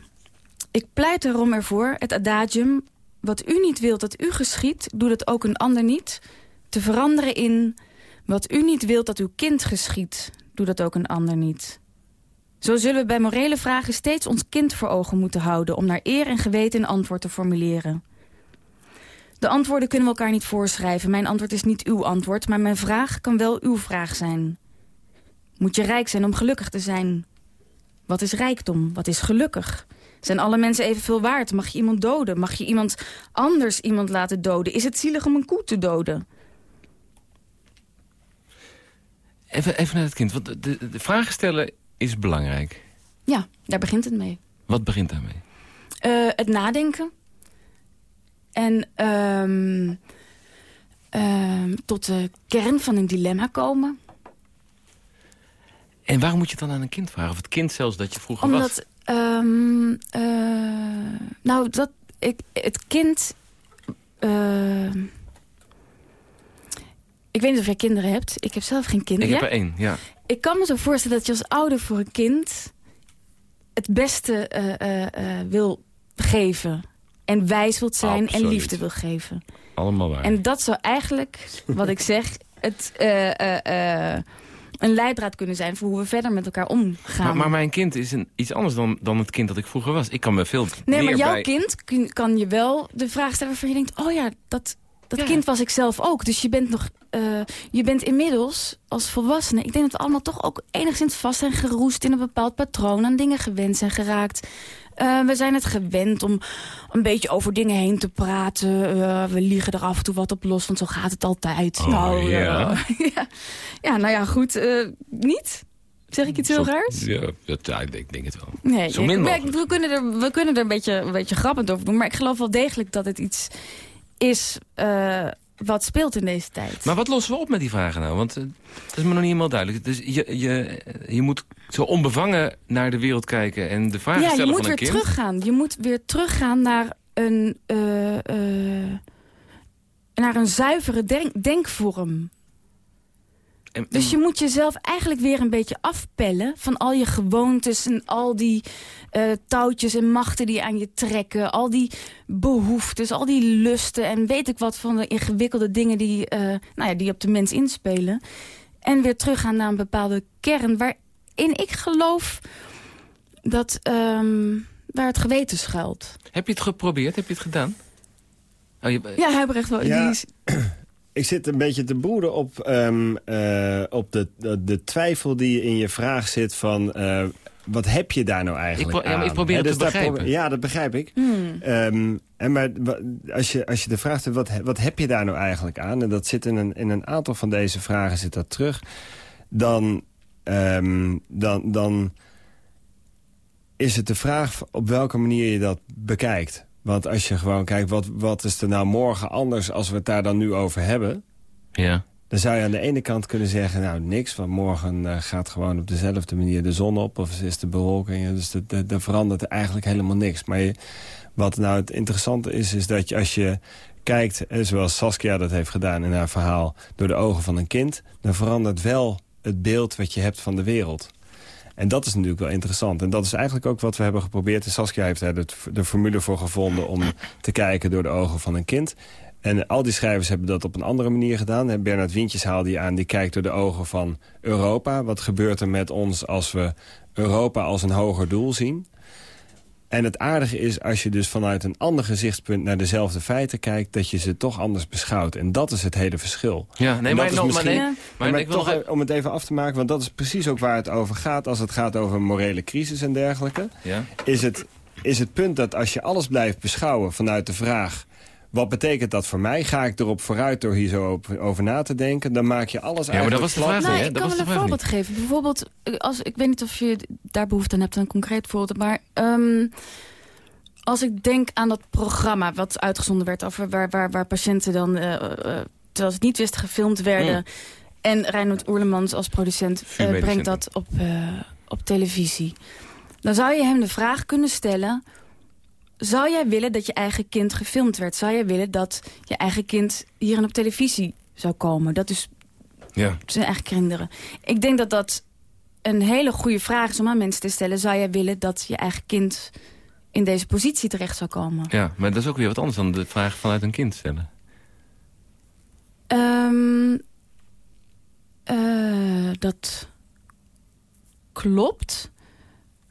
Speaker 4: Ik pleit erom ervoor, het adagium... wat u niet wilt dat u geschiet, doet het ook een ander niet... te veranderen in... wat u niet wilt dat uw kind geschiet, doet dat ook een ander niet... Zo zullen we bij morele vragen steeds ons kind voor ogen moeten houden... om naar eer en geweten een antwoord te formuleren. De antwoorden kunnen we elkaar niet voorschrijven. Mijn antwoord is niet uw antwoord, maar mijn vraag kan wel uw vraag zijn. Moet je rijk zijn om gelukkig te zijn? Wat is rijkdom? Wat is gelukkig? Zijn alle mensen evenveel waard? Mag je iemand doden? Mag je iemand anders iemand laten doden? Is het zielig om een koe te doden?
Speaker 3: Even, even naar het kind. Want de, de, de vragen stellen is belangrijk.
Speaker 4: Ja, daar begint het mee.
Speaker 3: Wat begint daarmee?
Speaker 4: Eh, het nadenken. En ehm, ehm, tot de kern van een dilemma komen.
Speaker 3: En waarom moet je het dan aan een kind vragen? Of het kind zelfs dat je vroeger was?
Speaker 4: Ehm, eh, nou, dat ik, het kind... ehm, ik weet niet of jij kinderen hebt. Ik heb zelf geen
Speaker 3: Ik
Speaker 4: kinderen.
Speaker 3: heb er één, ja.
Speaker 4: Ik kan me zo voorstellen dat je als ouder voor een kind... het beste eh, eh, eh, wil geven. En wijs wilt zijn
Speaker 3: Absoluut.
Speaker 4: en liefde wil geven.
Speaker 3: Allemaal waar.
Speaker 4: En dat zou eigenlijk, wat ik zeg... Het, eh, eh, eh, een leidraad kunnen zijn voor hoe we verder met elkaar omgaan.
Speaker 3: maar, maar mijn kind is een, iets anders dan, dan het kind dat ik vroeger was. Ik kan me veel
Speaker 4: Nee,
Speaker 3: meer
Speaker 4: maar jouw
Speaker 3: bij...
Speaker 4: kind kun- kan je wel de vraag stellen waarvan je denkt... oh ja, dat, dat
Speaker 3: Ja.
Speaker 4: kind was ik zelf ook. Dus je bent, nog, eh, je bent inmiddels als volwassene... ik denk dat we allemaal toch ook enigszins vast zijn geroest... in een bepaald patroon, aan dingen gewend zijn geraakt. Eh, we zijn het gewend om een beetje over dingen heen te praten. Eh, we liegen er af en toe wat op los, want zo gaat het altijd.
Speaker 3: Oh,
Speaker 4: nou,
Speaker 3: ja.
Speaker 4: eh, ja. ja, nou ja, goed. niet? Zeg ik iets heel raars?
Speaker 3: Ja, dat, ja, ik, denk, het wel.
Speaker 4: Nee,
Speaker 3: Zo min mogelijk.
Speaker 4: ik- we, kunnen er, we kunnen er een beetje, een beetje grappend over doen. Maar ik geloof wel degelijk dat het iets is wat speelt in deze tijd.
Speaker 3: Maar wat lossen we op met die vragen nou? Want eh, dat is me nog niet helemaal duidelijk. Dus je, je, je moet zo onbevangen naar de wereld kijken en de vragen
Speaker 4: ja, je
Speaker 3: stellen
Speaker 4: moet
Speaker 3: van een
Speaker 4: weer
Speaker 3: kind.
Speaker 4: teruggaan. Je moet weer teruggaan naar een, eh, eh, naar een zuivere denk- denkvorm.
Speaker 3: En-
Speaker 4: Dus je moet jezelf eigenlijk weer een beetje afpellen... van al je gewoontes en al die eh, touwtjes en machten die aan je trekken. Al die behoeftes, al die lusten en weet ik wat van de ingewikkelde dingen... die, eh, nou ja, die op de mens inspelen. En weer teruggaan naar een bepaalde kern... waarin ik geloof dat ehm, waar het geweten schuilt.
Speaker 3: Heb je het geprobeerd? Heb je het gedaan? Oh, je,
Speaker 4: Ja, Huibrecht, wel.
Speaker 5: Ja.
Speaker 4: die is-
Speaker 5: Ik zit een beetje te broeden op, ehm, eh, op de, de, de twijfel die in je vraag zit van... eh, wat heb je daar nou eigenlijk
Speaker 3: Ik pro- ja, ik
Speaker 5: aan?
Speaker 3: probeer het te
Speaker 5: daar
Speaker 3: begrijpen.
Speaker 5: probeer- ja, dat begrijp ik.
Speaker 4: Hmm.
Speaker 5: Ehm, en maar als je, als je de vraag stelt, wat, he- wat heb je daar nou eigenlijk aan? En dat zit in een, in een aantal van deze vragen zit dat terug. Dan, ehm, dan, dan is het de vraag op welke manier je dat bekijkt. Want als je gewoon kijkt, wat, wat is er nou morgen anders als we het daar dan nu over hebben...
Speaker 3: ja.
Speaker 5: Dan zou je aan de ene kant kunnen zeggen, nou niks, want morgen eh, gaat gewoon op dezelfde manier de zon op of is de bewolking. Dus dat- verandert er eigenlijk helemaal niks. Maar je, wat nou het interessante is, is dat je als je kijkt, eh, zoals Saskia dat heeft gedaan in haar verhaal, door de ogen van een kind, dan verandert wel het beeld wat je hebt van de wereld. En dat is natuurlijk wel interessant. En dat is eigenlijk ook wat we hebben geprobeerd. En Saskia heeft daar de, formule voor gevonden om te kijken door de ogen van een kind. En al die schrijvers hebben dat op een andere manier gedaan. Bernard Wientjes haalde die aan, die kijkt door de ogen van Europa. Wat gebeurt er met ons als we Europa als een hoger doel zien? En het aardige is, als je dus vanuit een ander gezichtspunt naar dezelfde feiten kijkt... dat je ze toch anders beschouwt. En dat is het hele verschil.
Speaker 3: Ja, nee, maar, nog- maar, nee, maar,
Speaker 5: Maar
Speaker 3: ik wil
Speaker 5: toch, om het even af te maken, want dat is precies ook waar het over gaat... als het gaat over morele crisis en dergelijke...
Speaker 3: Ja?
Speaker 5: is het, is het punt dat als je alles blijft beschouwen vanuit de vraag... wat betekent dat voor mij? Ga ik erop vooruit door hier zo op- over na te denken? Dan maak je alles
Speaker 3: Ja, maar dat was de vraag
Speaker 4: Nou, ik
Speaker 3: Dat
Speaker 4: kan wel een voorbeeld geven. Bijvoorbeeld, eh, als, ik weet niet of je daar behoefte aan hebt, een concreet voorbeeld. Maar ehm, als ik denk aan dat programma wat uitgezonden werd... Over waar, waar, waar patiënten dan, uh, uh, terwijl ze het niet wisten, gefilmd werden... Mm. en Reinhard Oerlemans als producent uh, brengt dat op, op televisie... dan zou je hem de vraag kunnen stellen... zou jij willen dat je eigen kind gefilmd werd? Zou jij willen dat je eigen kind hier op televisie zou komen? Dat is ja. zijn eigen kinderen. Ik denk dat dat een hele goede vraag is om aan mensen te stellen. Zou jij willen dat je eigen kind in deze positie terecht zou komen?
Speaker 3: Ja, maar dat is ook weer wat anders dan de vraag vanuit een kind stellen.
Speaker 4: Um, uh, dat klopt.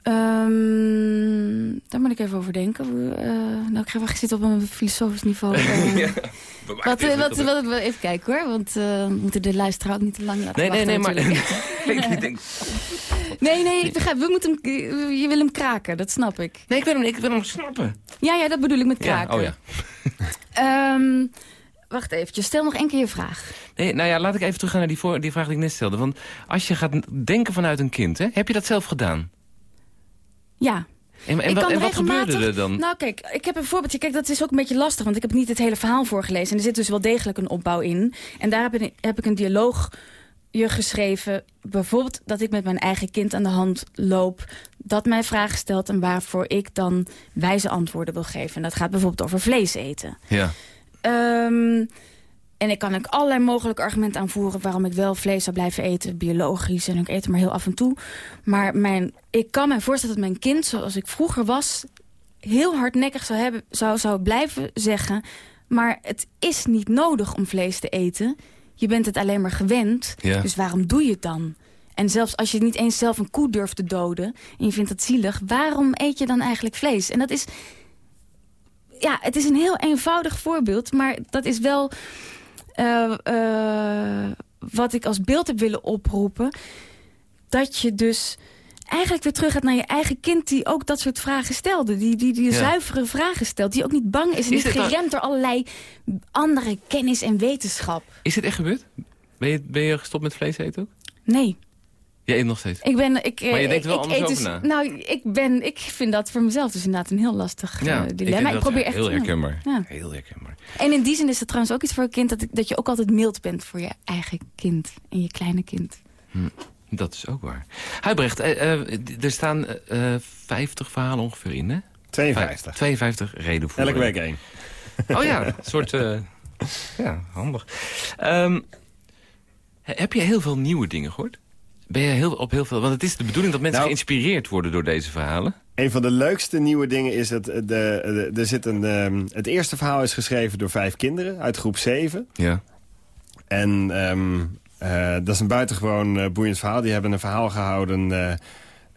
Speaker 4: Um, daar moet ik even over denken. Uh, nou, ik ga even zitten op een filosofisch niveau. Uh, ja, wat, wat, wat, wat, even kijken hoor, want uh, we moeten de luisteraar ook niet te lang laten
Speaker 3: Nee,
Speaker 4: wachten,
Speaker 3: nee, nee, maar... ik denk...
Speaker 4: Nee, nee, ik begrijp. We moeten hem, je wil hem kraken, dat snap ik.
Speaker 3: Nee, ik wil hem, ik wil hem snappen.
Speaker 4: Ja, ja, dat bedoel ik met kraken.
Speaker 3: Ja, oh ja.
Speaker 4: um, wacht even, stel nog één keer je vraag.
Speaker 3: Nee, nou ja, laat ik even teruggaan naar die, voor, die vraag die ik net stelde. Want als je gaat denken vanuit een kind, hè, heb je dat zelf gedaan?
Speaker 4: Ja.
Speaker 3: En, en, wat, en wat gebeurde er dan?
Speaker 4: Nou kijk, ik heb een voorbeeldje. Kijk, dat is ook een beetje lastig, want ik heb niet het hele verhaal voorgelezen. En er zit dus wel degelijk een opbouw in. En daar heb ik, heb ik een dialoog je geschreven. Bijvoorbeeld dat ik met mijn eigen kind aan de hand loop. Dat mij vragen stelt en waarvoor ik dan wijze antwoorden wil geven. En dat gaat bijvoorbeeld over vlees eten.
Speaker 3: Ja.
Speaker 4: Um, en ik kan ook allerlei mogelijke argumenten aanvoeren... waarom ik wel vlees zou blijven eten, biologisch. En ik eet maar heel af en toe. Maar mijn, ik kan me voorstellen dat mijn kind, zoals ik vroeger was... heel hardnekkig zou, hebben, zou, zou blijven zeggen... maar het is niet nodig om vlees te eten. Je bent het alleen maar gewend. Dus waarom doe je het dan? En zelfs als je niet eens zelf een koe durft te doden... en je vindt dat zielig, waarom eet je dan eigenlijk vlees? En dat is... Ja, het is een heel eenvoudig voorbeeld, maar dat is wel uh, uh, wat ik als beeld heb willen oproepen... dat je dus eigenlijk weer terug gaat naar je eigen kind... die ook dat soort vragen stelde. Die, die, die zuivere vragen stelt. Die ook niet bang is en is niet geremd door allerlei andere kennis en wetenschap.
Speaker 3: Is dit echt gebeurd? Ben je, ben je gestopt met vlees eten ook?
Speaker 4: Nee.
Speaker 3: Je eet nog steeds?
Speaker 4: Ik ben, ik,
Speaker 3: maar je denkt wel
Speaker 4: ik,
Speaker 3: anders
Speaker 4: over
Speaker 3: dus, na?
Speaker 4: Nou, ik, ben, ik vind dat voor mezelf dus inderdaad een heel lastig
Speaker 3: ja,
Speaker 4: uh, dilemma.
Speaker 3: Ik,
Speaker 4: ik probeer echt
Speaker 3: heel herkenbaar. Ja. Heel herkenbaar.
Speaker 4: En in die zin is het trouwens ook iets voor een kind... dat, dat je ook altijd mild bent voor je eigen kind en je kleine kind.
Speaker 3: Hm. Dat is ook waar. Huibrecht, uh, uh, er staan 50 verhalen ongeveer in, hè?
Speaker 5: 52.
Speaker 3: 52 reden voor.
Speaker 5: Elke week één.
Speaker 3: Oh ja, een soort... ja, handig. Um, heb je heel veel nieuwe dingen gehoord? Ben je heel, op heel veel... Want het is de bedoeling dat mensen nou, geïnspireerd worden door deze verhalen.
Speaker 5: Een van de leukste nieuwe dingen is dat de, de, er zit een, um, het eerste verhaal is geschreven door vijf kinderen uit groep 7.
Speaker 3: Ja.
Speaker 5: En um, uh, dat is een buitengewoon uh, boeiend verhaal. Die hebben een verhaal gehouden... Uh,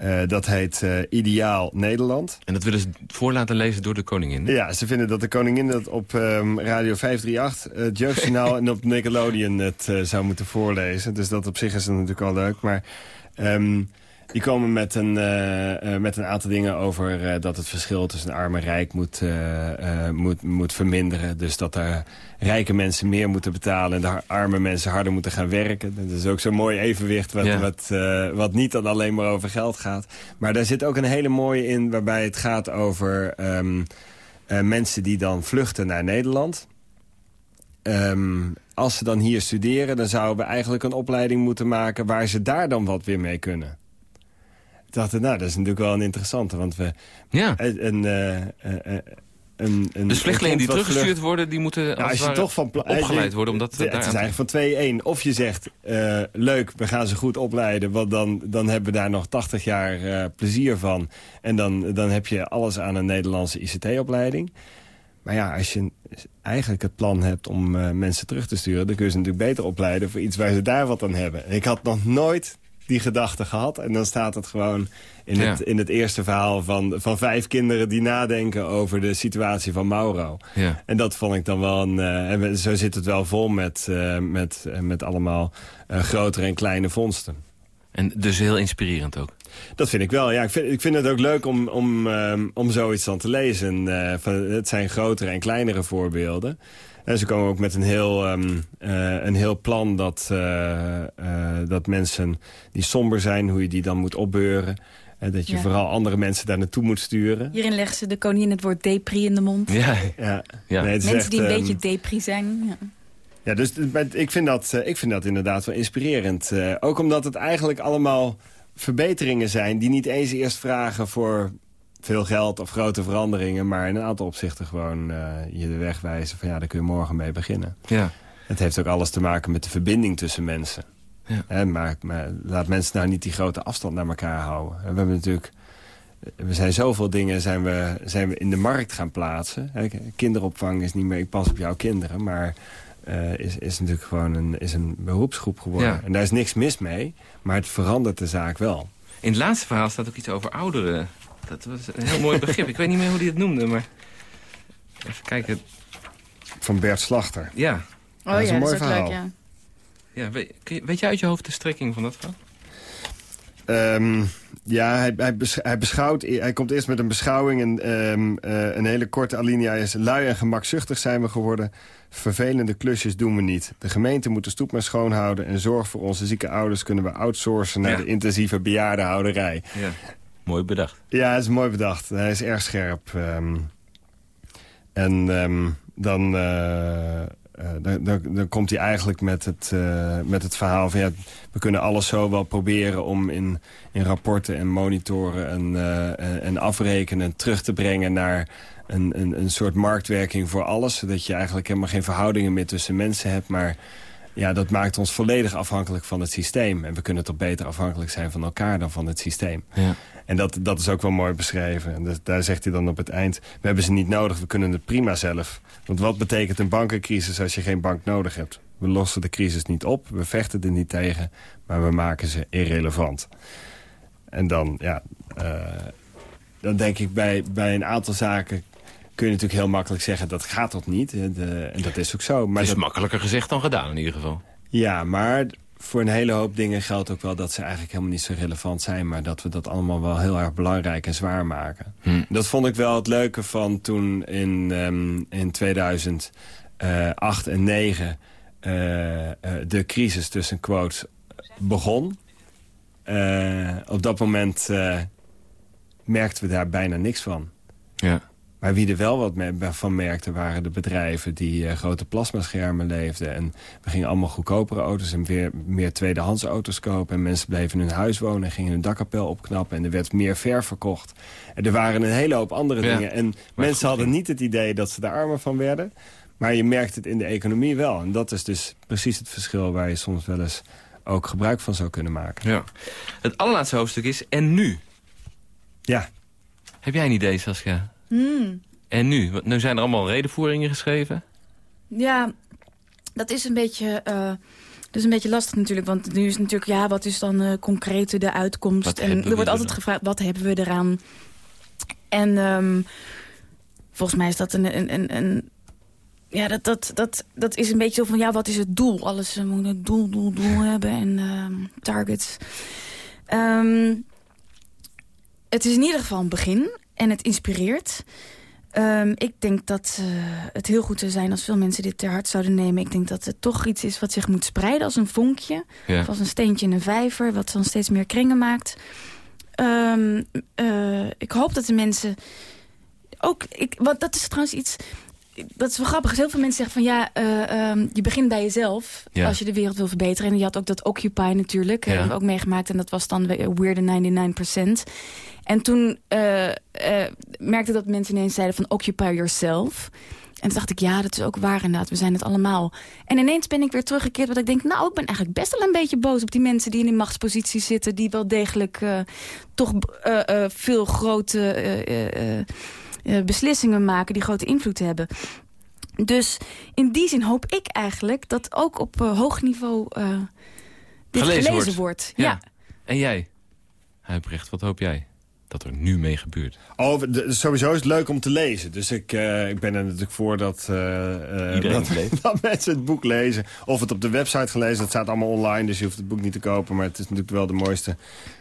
Speaker 5: uh, dat heet uh, Ideaal Nederland.
Speaker 3: En dat willen ze voor laten lezen door de koningin? Hè?
Speaker 5: Ja, ze vinden dat de koningin dat op um, Radio 538, het Jeugdjournaal... en op Nickelodeon het zou moeten voorlezen. Dus dat op zich is natuurlijk al leuk. Maar um, die komen met een, uh, met een aantal dingen over uh, dat het verschil tussen arm en rijk moet, uh, moet, moet verminderen. Dus dat er rijke mensen meer moeten betalen en de arme mensen harder moeten gaan werken. Dat is ook zo'n mooi evenwicht wat, ja. wat, wat niet dan alleen maar over geld gaat. Maar daar zit ook een hele mooie in waarbij het gaat over um, mensen die dan vluchten naar Nederland. Um, als ze dan hier studeren, dan zouden we eigenlijk een opleiding moeten maken... waar ze daar dan wat weer mee kunnen dachten, nou, dat is natuurlijk wel een interessante. Want we...
Speaker 3: Ja.
Speaker 5: Een, uh, een, een,
Speaker 3: dus vluchtelingen die teruggestuurd vlucht... worden, die moeten
Speaker 5: nou, als je toch van
Speaker 3: opgeleid worden. Omdat
Speaker 5: het, het is eigenlijk van 2-1. Of je zegt, uh, leuk, we gaan ze goed opleiden. Want dan, dan hebben we daar nog 80 jaar uh, plezier van. En dan, dan heb je alles aan een Nederlandse ICT-opleiding. Maar ja, als je eigenlijk het plan hebt om uh, mensen terug te sturen... dan kun je ze natuurlijk beter opleiden voor iets waar ze daar wat aan hebben. En ik had nog nooit die gedachte gehad. En dan staat het gewoon in, het, in het eerste verhaal van, van vijf kinderen... die nadenken over de situatie van Mauro.
Speaker 3: Ja.
Speaker 5: En dat vond ik dan wel een... Uh, en zo zit het wel vol met, uh, met, uh, met allemaal grotere en kleine vondsten.
Speaker 3: En dus heel inspirerend ook.
Speaker 5: Dat vind ik wel. Ja, ik vind, ik vind het ook leuk om, om, um, om zoiets dan te lezen. van, het zijn grotere en kleinere voorbeelden. En ze komen ook met een heel, um, uh, een heel plan dat, uh, uh, dat mensen die somber zijn... hoe je die dan moet opbeuren. En dat je
Speaker 4: Ja.
Speaker 5: vooral andere mensen daar naartoe moet sturen.
Speaker 4: Hierin leggen ze de koningin het woord depri in de mond.
Speaker 3: Ja,
Speaker 5: Ja.
Speaker 3: Ja.
Speaker 5: Nee,
Speaker 4: Mensen
Speaker 5: echt,
Speaker 4: die een
Speaker 5: ehm,
Speaker 4: beetje depri zijn. Ja.
Speaker 5: Ja, dus ik vind, dat, eh, ik vind dat inderdaad wel inspirerend. Eh, ook omdat het eigenlijk allemaal verbeteringen zijn... die niet eens eerst vragen voor veel geld of grote veranderingen... maar in een aantal opzichten gewoon eh, je de weg wijzen van... ja, daar kun je morgen mee beginnen.
Speaker 3: ja.
Speaker 5: Het heeft ook alles te maken met de verbinding tussen mensen.
Speaker 3: Ja.
Speaker 5: Hè, maar, maar laat mensen nou niet die grote afstand naar elkaar houden. En we hebben natuurlijk... We zijn zoveel dingen zijn we, zijn we in de markt gaan plaatsen. Hè, Kinderopvang is niet meer ik pas op jouw kinderen... maar eh, is, is natuurlijk gewoon een, is een beroepsgroep geworden.
Speaker 3: Ja.
Speaker 5: En daar is niks mis mee, maar het verandert de zaak wel.
Speaker 3: In het laatste verhaal staat ook iets over ouderen. Dat was een heel mooi begrip. Ik weet niet meer hoe die het noemde, maar... Even kijken.
Speaker 5: Van Bert Slachter.
Speaker 3: Ja,
Speaker 4: Oh
Speaker 5: dat is
Speaker 4: ja,
Speaker 5: een mooi
Speaker 4: is
Speaker 5: verhaal.
Speaker 4: leuk, ja.
Speaker 3: ja weet, je, weet je uit je hoofd de strekking van dat verhaal?
Speaker 5: Ehm, ja, hij, hij, besch- hij beschouwt, hij komt eerst met een beschouwing. En, ehm, eh, een hele korte alinea is... lui en gemakzuchtig zijn we geworden. Vervelende klusjes doen we niet. De gemeente moet de stoep maar schoonhouden... en zorg voor onze zieke ouders kunnen we outsourcen... naar
Speaker 3: Ja.
Speaker 5: de intensieve bejaardenhouderij.
Speaker 3: Ja. Mooi bedacht.
Speaker 5: Ja, is mooi bedacht. Hij is erg scherp. ehm. en ehm, dan, eh, eh, dan, dan, dan komt hij eigenlijk met het, eh, met het verhaal van... Ja, we kunnen alles zo wel proberen om in, in rapporten en monitoren... En, en- en afrekenen terug te brengen naar een, een, een soort marktwerking voor alles. Zodat je eigenlijk helemaal geen verhoudingen meer tussen mensen hebt... maar ja, dat maakt ons volledig afhankelijk van het systeem. En we kunnen toch beter afhankelijk zijn van elkaar dan van het systeem.
Speaker 3: Ja.
Speaker 5: En dat, dat is ook wel mooi beschreven. En daar zegt hij dan op het eind... we hebben ze niet nodig, we kunnen het prima zelf. Want wat betekent een bankencrisis als je geen bank nodig hebt? We lossen de crisis niet op, we vechten er niet tegen... maar we maken ze irrelevant. En dan, ja... eh, dan denk ik bij, bij een aantal zaken... kun je natuurlijk heel makkelijk zeggen... dat gaat toch niet? En, de- en dat is ook zo. Maar
Speaker 3: Het is
Speaker 5: dat-
Speaker 3: makkelijker gezegd dan gedaan in ieder geval.
Speaker 5: ja, maar voor een hele hoop dingen geldt ook wel dat ze eigenlijk helemaal niet zo relevant zijn... maar dat we dat allemaal wel heel erg belangrijk en zwaar maken.
Speaker 3: Hm.
Speaker 5: Dat vond ik wel het leuke van toen in, ehm, in 2008 en 2009 eh, eh, de crisis tussen quotes begon. Eh, op dat moment eh, merkten we daar bijna niks van.
Speaker 3: Ja.
Speaker 5: Maar wie er wel wat van merkte waren de bedrijven die eh, grote plasmaschermen leefden. En we gingen allemaal goedkopere auto's en weer meer tweedehands auto's kopen. En mensen bleven in hun huis wonen en gingen hun dakkapel opknappen. En er werd meer verf verkocht. En er waren een hele hoop andere
Speaker 3: Ja,
Speaker 5: dingen. En mensen hadden
Speaker 3: ging.
Speaker 5: niet het idee dat ze daar armer van werden. Maar je merkt het in de economie wel. En dat is dus precies het verschil waar je soms wel eens ook gebruik van zou kunnen maken.
Speaker 3: ja. Het allerlaatste hoofdstuk is En nu?
Speaker 5: Ja,
Speaker 3: Heb jij een idee, Saskia?
Speaker 4: Hmm.
Speaker 3: En nu? Want nu zijn er allemaal redenvoeringen geschreven.
Speaker 4: Ja, dat is een beetje... dat is een beetje lastig natuurlijk, want nu is natuurlijk... ja, wat is dan eh concrete de uitkomst?
Speaker 3: Wat
Speaker 4: en
Speaker 3: we
Speaker 4: er wordt altijd gevraagd, wat hebben we eraan? En ehm, volgens mij is dat een... een, een, een ja, dat, dat, dat, dat is een beetje zo van, ja, wat is het doel? Alles eh, moet een doel, doel, doel hebben en ehm, targets. Ehm, het is in ieder geval een begin en het inspireert. Ehm, ik denk dat eh, het heel goed zou zijn als veel mensen dit ter hart zouden nemen. Ik denk dat het toch iets is wat zich moet spreiden als een vonkje.
Speaker 3: Ja.
Speaker 4: Of als een steentje in een vijver, wat dan steeds meer kringen maakt. Ehm, eh, ik hoop dat de mensen ook... Ik, want dat is trouwens iets... Dat is wel grappig. Heel veel mensen zeggen van ja, eh, ehm, je begint bij jezelf
Speaker 3: Ja.
Speaker 4: als je de wereld wil verbeteren. En je had ook dat Occupy natuurlijk,
Speaker 3: Ja.
Speaker 4: hebben we ook meegemaakt. En dat was dan weer Weird 99%. En toen eh, eh, merkte dat mensen ineens zeiden van Occupy yourself. En toen dacht ik, ja, dat is ook waar inderdaad. We zijn het allemaal. En ineens ben ik weer teruggekeerd. Want ik denk, nou, ik ben eigenlijk best wel een beetje boos op die mensen die in die machtspositie zitten. Die wel degelijk toch veel grote eh, beslissingen maken. Die grote invloed hebben. Dus in die zin hoop ik eigenlijk dat ook op eh, hoog niveau eh, dit
Speaker 3: Gelezen
Speaker 4: gelezen,
Speaker 3: wordt.
Speaker 4: wordt.
Speaker 3: Ja.
Speaker 4: ja.
Speaker 3: En jij? Huibrecht, wat hoop jij? Dat er nu mee gebeurt.
Speaker 5: Oh, de- sowieso is het leuk om te lezen. Dus ik, eh, ik ben er natuurlijk voor dat, eh, eh,
Speaker 3: Iedereen
Speaker 5: dat, dat mensen het boek lezen. Of het op de website gelezen. Dat staat allemaal online, dus je hoeft het boek niet te kopen. Maar het is natuurlijk wel de mooiste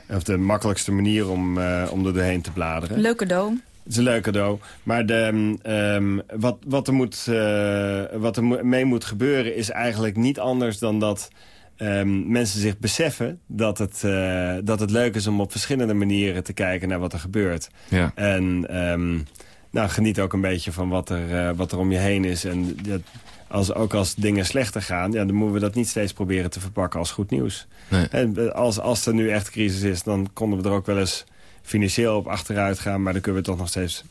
Speaker 5: of de makkelijkste manier om, eh, om er doorheen te bladeren.
Speaker 4: Leuk cadeau.
Speaker 5: Het is een leuk cadeau. Maar de, ehm, wat, wat er, moet, eh, wat er mee moet gebeuren is eigenlijk niet anders dan dat... ehm, mensen zich beseffen dat het, eh, dat het leuk is om op verschillende manieren te kijken naar wat er gebeurt.
Speaker 3: Ja.
Speaker 5: En ehm, nou, geniet ook een beetje van wat er, eh, wat er om je heen is. En dat, als, ook als dingen slechter gaan, ja, dan moeten we dat niet steeds proberen te verpakken als goed nieuws.
Speaker 3: Nee.
Speaker 5: En als, als er nu echt crisis is, dan konden we er ook wel eens financieel op achteruit gaan. Maar dan kunnen we toch nog steeds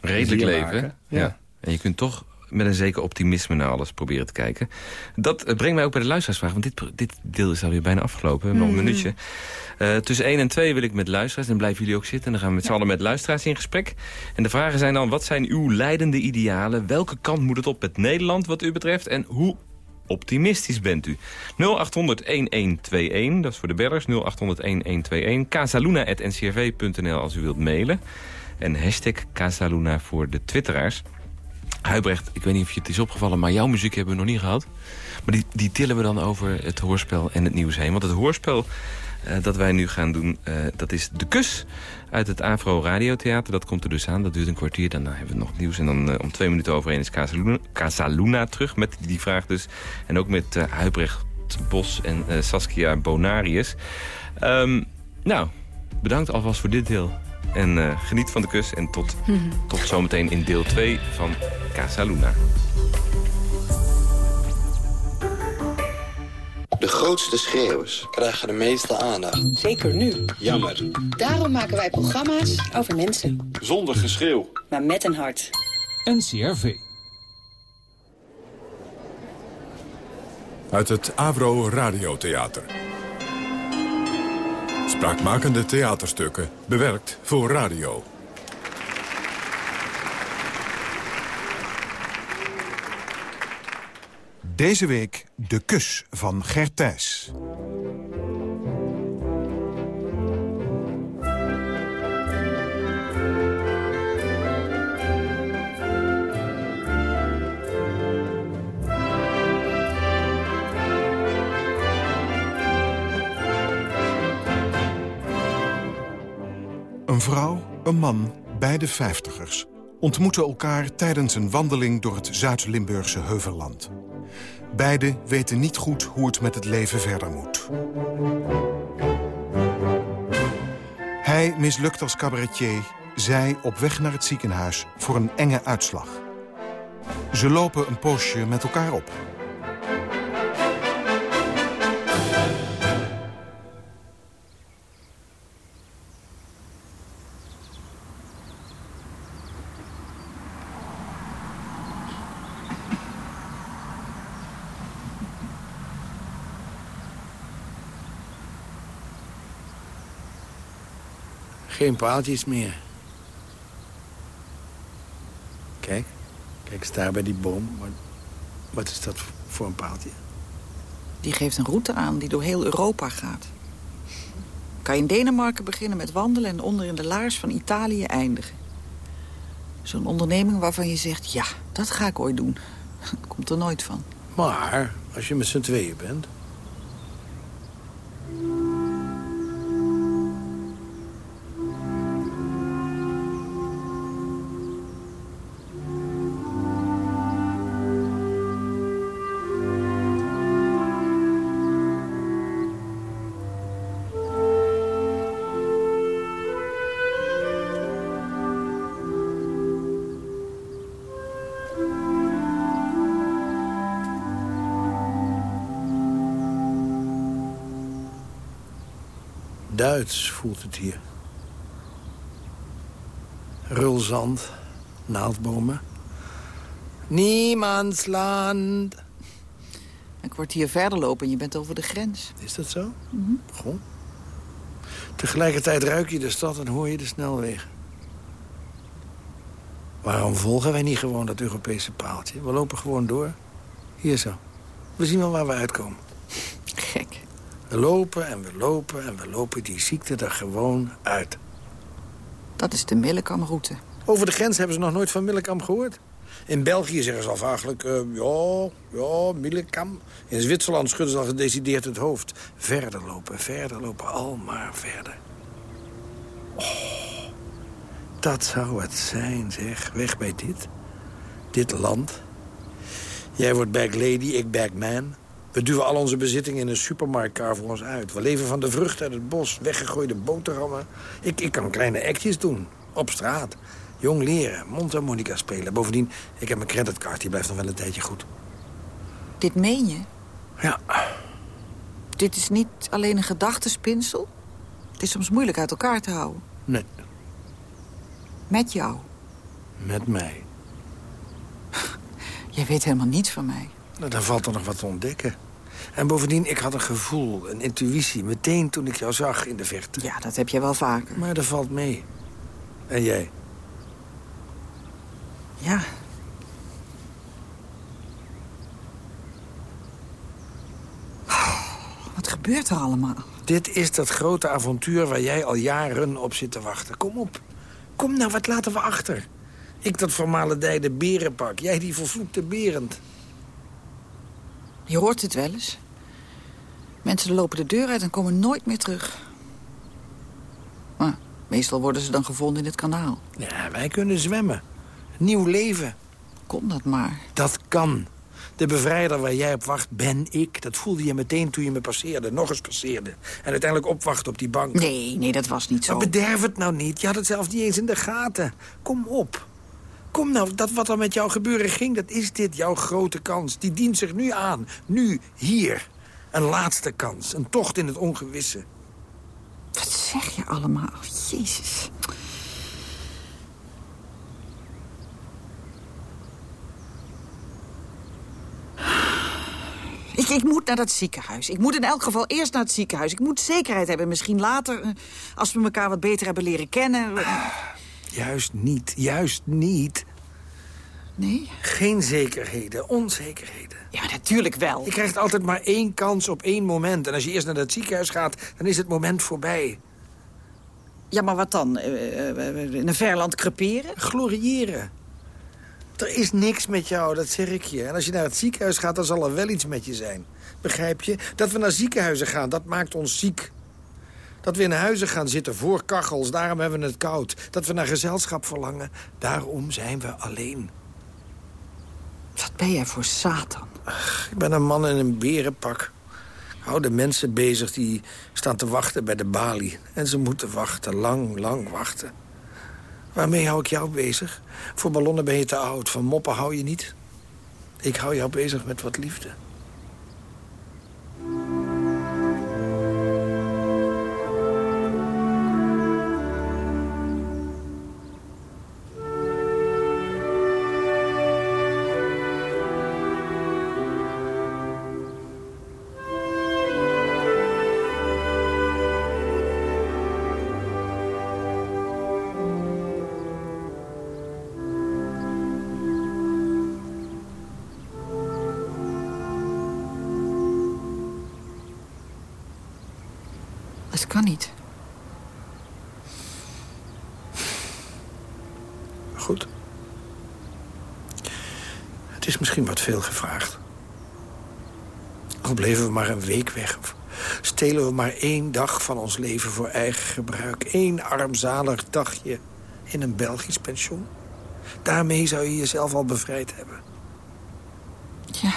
Speaker 3: Redelijk leven. Ja.
Speaker 5: Ja.
Speaker 3: En je kunt toch met een zeker optimisme naar alles proberen te kijken. Dat eh, brengt mij ook bij de luisteraarsvraag. Want dit, dit deel is alweer bijna afgelopen. We hebben nog een minuutje. Eh, tussen 1 en 2 wil ik met luisteraars. En blijven jullie ook zitten. En dan gaan we met z'n allen met luisteraars in gesprek. En de vragen zijn dan, wat zijn uw leidende idealen? Welke kant moet het op met Nederland wat u betreft? En hoe optimistisch bent u? 0800-1121, dat is voor de bellers. 0800-1121. casaluna.ncrv.nl als u wilt mailen. En hashtag Casaluna voor de twitteraars. Huibrecht, ik weet niet of je het is opgevallen, maar jouw muziek hebben we nog niet gehad. Maar die, die tillen we dan over het hoorspel en het nieuws heen. Want het hoorspel eh, dat wij nu gaan doen, eh, dat is De Kus uit het Afro Radiotheater. Dat komt er dus aan, dat duurt een kwartier, daarna hebben we nog nieuws. En dan eh, om twee minuten over één is Casaluna, Casaluna terug met die vraag dus. En ook met eh Huibrecht Bos en eh, Saskia Bonarius. Ehm, nou, bedankt alvast voor dit deel. En geniet van de kus en tot, tot zometeen in deel 2 van Casa
Speaker 7: De grootste schreeuwers krijgen de meeste aandacht.
Speaker 8: Zeker nu.
Speaker 7: Jammer.
Speaker 8: Daarom maken wij programma's over mensen.
Speaker 7: Zonder geschreeuw.
Speaker 8: Maar met een hart.
Speaker 9: NCRV.
Speaker 2: Uit het Avro Radiotheater. Spraakmakende theaterstukken, bewerkt voor radio.
Speaker 10: Deze week De Kus van Gert. Een vrouw, een man, beide vijftigers... ontmoeten elkaar tijdens een wandeling door het Zuid-Limburgse Heuvelland. Beiden weten niet goed hoe het met het leven verder moet. Hij mislukt als cabaretier, zij op weg naar het ziekenhuis voor een enge uitslag. Ze lopen een poosje met elkaar op.
Speaker 11: Geen paaltjes meer. Kijk, kijk eens daar bij die boom. Wat, wat is dat voor een paaltje?
Speaker 12: Die geeft een route aan die door heel Europa gaat. Kan je in Denemarken beginnen met wandelen... en onder in de laars van Italië eindigen. Zo'n onderneming waarvan je zegt... ja, dat ga ik ooit doen. Komt er nooit van.
Speaker 11: Maar, als je met z'n tweeën bent... Duits voelt het hier. Rulzand, naaldbomen. Niemandsland.
Speaker 12: Een kwartier verder lopen en je bent over de grens.
Speaker 11: Is dat zo? Goh. Tegelijkertijd ruik je de stad en hoor je de snelwegen. Waarom volgen wij niet gewoon dat Europese paaltje? We lopen gewoon door. Hier zo. We zien wel waar we uitkomen. We lopen en we lopen en we lopen die ziekte er gewoon uit.
Speaker 12: Dat is de Millekamroute.
Speaker 11: Over de grens hebben ze nog nooit van Millekam gehoord. In België zeggen ze afhankelijk, eh, ja, ja, Millekam. In Zwitserland schudden ze al gedecideerd het hoofd. Verder lopen, verder lopen, al maar verder. Oh, dat zou het zijn, zeg. Weg bij dit. Dit land. Jij wordt back lady, ik back man. We duwen al onze bezittingen in een supermarktkar voor ons uit. We leven van de vruchten uit het bos, weggegooide boterhammen. Ik, ik kan kleine actjes doen, op straat. Jong leren, mondharmonica spelen. Bovendien, ik heb mijn creditcard, die blijft nog wel een tijdje goed.
Speaker 12: Dit meen je?
Speaker 11: Ja.
Speaker 12: Dit is niet alleen een gedachtenspinsel? Het is soms moeilijk uit elkaar te houden.
Speaker 11: Nee,
Speaker 12: Met jou.
Speaker 11: met mij.
Speaker 12: Jij weet helemaal niets van mij.
Speaker 11: Nou, dan valt er nog wat te ontdekken. En bovendien, ik had een gevoel, een intuïtie... meteen toen ik jou zag in de verte.
Speaker 12: Ja, dat heb jij wel vaker.
Speaker 11: Maar dat valt mee. En jij?
Speaker 12: Ja. Wat gebeurt er allemaal?
Speaker 11: Dit is dat grote avontuur waar jij al jaren op zit te wachten. Kom op. Kom nou, wat laten we achter? Ik dat vermalendijde berenpak. Jij die vervloekte berend.
Speaker 12: Je hoort het wel eens. Mensen lopen de deur uit en komen nooit meer terug. Maar meestal worden ze dan gevonden in het kanaal.
Speaker 11: Ja, wij kunnen zwemmen. Nieuw leven.
Speaker 12: Kon dat maar.
Speaker 11: Dat kan. De bevrijder waar jij op wacht ben ik. Dat voelde je meteen toen je me passeerde. Nog eens passeerde. En uiteindelijk opwacht op die bank.
Speaker 12: Nee, nee, dat was niet zo.
Speaker 11: Maar bederf het nou niet. Je had het zelf niet eens in de gaten. Kom op. Kom nou, dat wat er met jou gebeuren ging, dat is dit, jouw grote kans. Die dient zich nu aan. Nu, hier. Een laatste kans. Een tocht in het ongewisse.
Speaker 12: Wat zeg je allemaal? Jezus. Ik, ik moet naar dat ziekenhuis. Ik moet in elk geval eerst naar het ziekenhuis. Ik moet zekerheid hebben. Misschien later, eh, als we elkaar wat beter hebben leren kennen.
Speaker 11: Juist niet, juist niet.
Speaker 12: Nee?
Speaker 11: Geen zekerheden, onzekerheden.
Speaker 12: Ja, natuurlijk wel.
Speaker 11: Je krijgt altijd maar één kans op één moment. En als je eerst naar dat ziekenhuis gaat, dan is het moment voorbij.
Speaker 12: Ja, maar wat dan? Eh, eh, in een verland creperen?
Speaker 11: Gloriëren. Er is niks met jou, dat zeg ik je. En als je naar het ziekenhuis gaat, dan zal er wel iets met je zijn. Begrijp je? Dat we naar ziekenhuizen gaan, dat maakt ons ziek. Dat we in huizen gaan zitten voor kachels, daarom hebben we het koud. Dat we naar gezelschap verlangen, daarom zijn we alleen.
Speaker 12: Wat ben jij voor Satan?
Speaker 11: Ik ben een man in een berenpak. Ik hou de mensen bezig die staan te wachten bij de balie. En ze moeten wachten, lang, lang wachten. Waarmee hou ik jou bezig? Voor ballonnen ben je te oud, van moppen hou je niet. Ik hou jou bezig met wat liefde. Veel gevraagd. Al bleven we maar een week weg. Of stelen we maar één dag van ons leven voor eigen gebruik. Eén armzalig dagje in een Belgisch pensioen. Daarmee zou je jezelf al bevrijd hebben.
Speaker 12: Ja.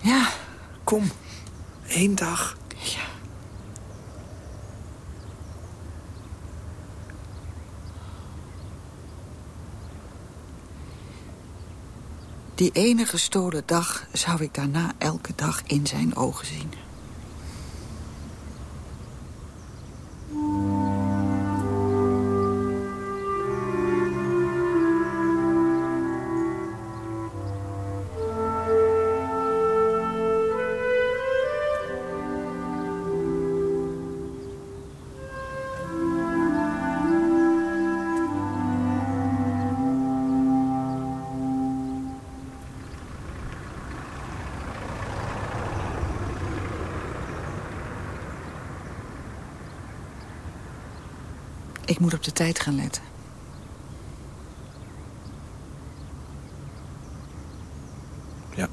Speaker 12: Ja.
Speaker 11: Kom, één dag.
Speaker 12: Die ene gestolen dag zou ik daarna elke dag in zijn ogen zien. Ik moet op de tijd gaan letten.
Speaker 11: Ja.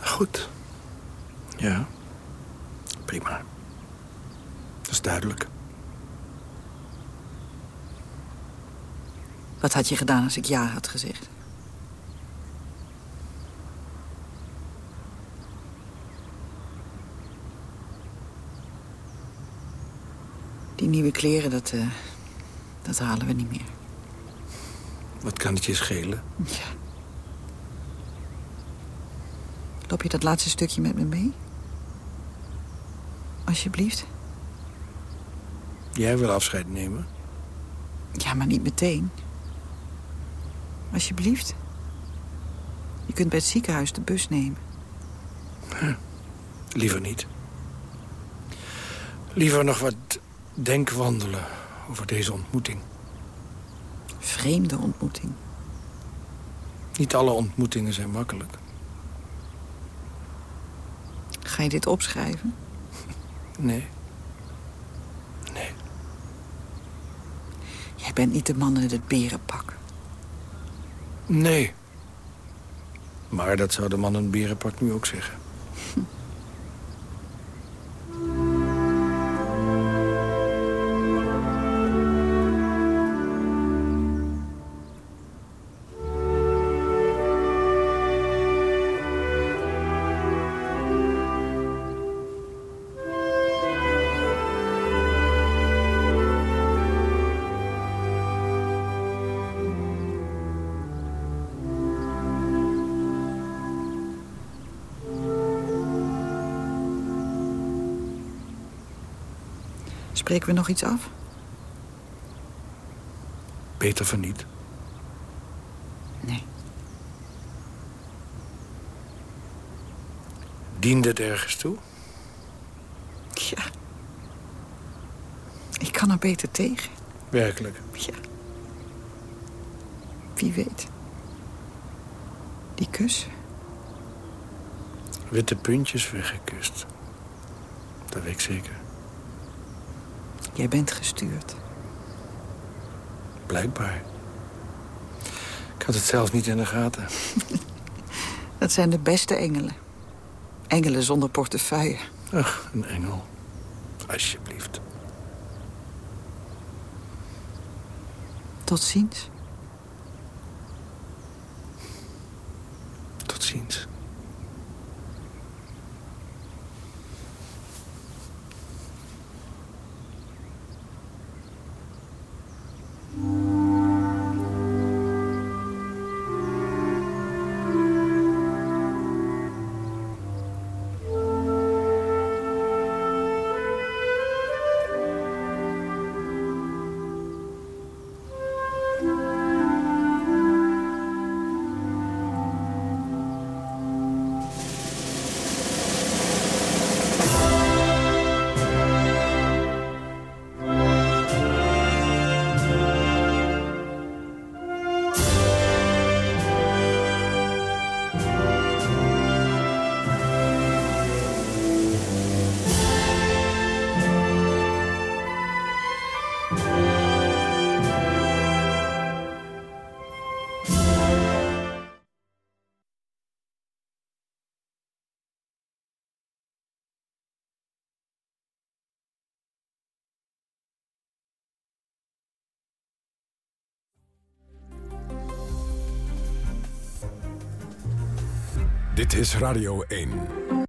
Speaker 11: Goed. Ja. Prima. Dat is duidelijk.
Speaker 12: Wat had je gedaan als ik ja had gezegd? Die nieuwe kleren, dat, eh, dat halen we niet meer.
Speaker 11: Wat kan het je schelen?
Speaker 12: Ja. Loop je dat laatste stukje met me mee? Alsjeblieft.
Speaker 11: Jij wil afscheid nemen?
Speaker 12: Ja, maar niet meteen. Alsjeblieft. Je kunt bij het ziekenhuis de bus nemen.
Speaker 11: Liever niet. Liever nog wat denkwandelen over deze ontmoeting.
Speaker 12: Vreemde ontmoeting.
Speaker 11: Niet alle ontmoetingen zijn makkelijk.
Speaker 12: Ga je dit opschrijven?
Speaker 11: Nee.
Speaker 12: Jij bent niet de man in het berenpak.
Speaker 11: Nee. Maar dat zou de man in het berenpak nu ook zeggen.
Speaker 12: Spreken we nog iets af?
Speaker 11: Beter van niet.
Speaker 12: Nee.
Speaker 11: Diende het ergens toe?
Speaker 12: Ja. Ik kan er beter tegen.
Speaker 11: Werkelijk?
Speaker 12: Ja. Wie weet. Die kus.
Speaker 11: Witte puntjes weggekust. Dat weet ik zeker.
Speaker 12: Jij bent gestuurd.
Speaker 11: Blijkbaar. Ik had het zelf niet in de gaten.
Speaker 12: Dat zijn de beste engelen. Engelen zonder portefeuille.
Speaker 11: Ach, een engel. Alsjeblieft.
Speaker 12: Tot ziens.
Speaker 11: Tot ziens.
Speaker 2: Dit is Radio 1.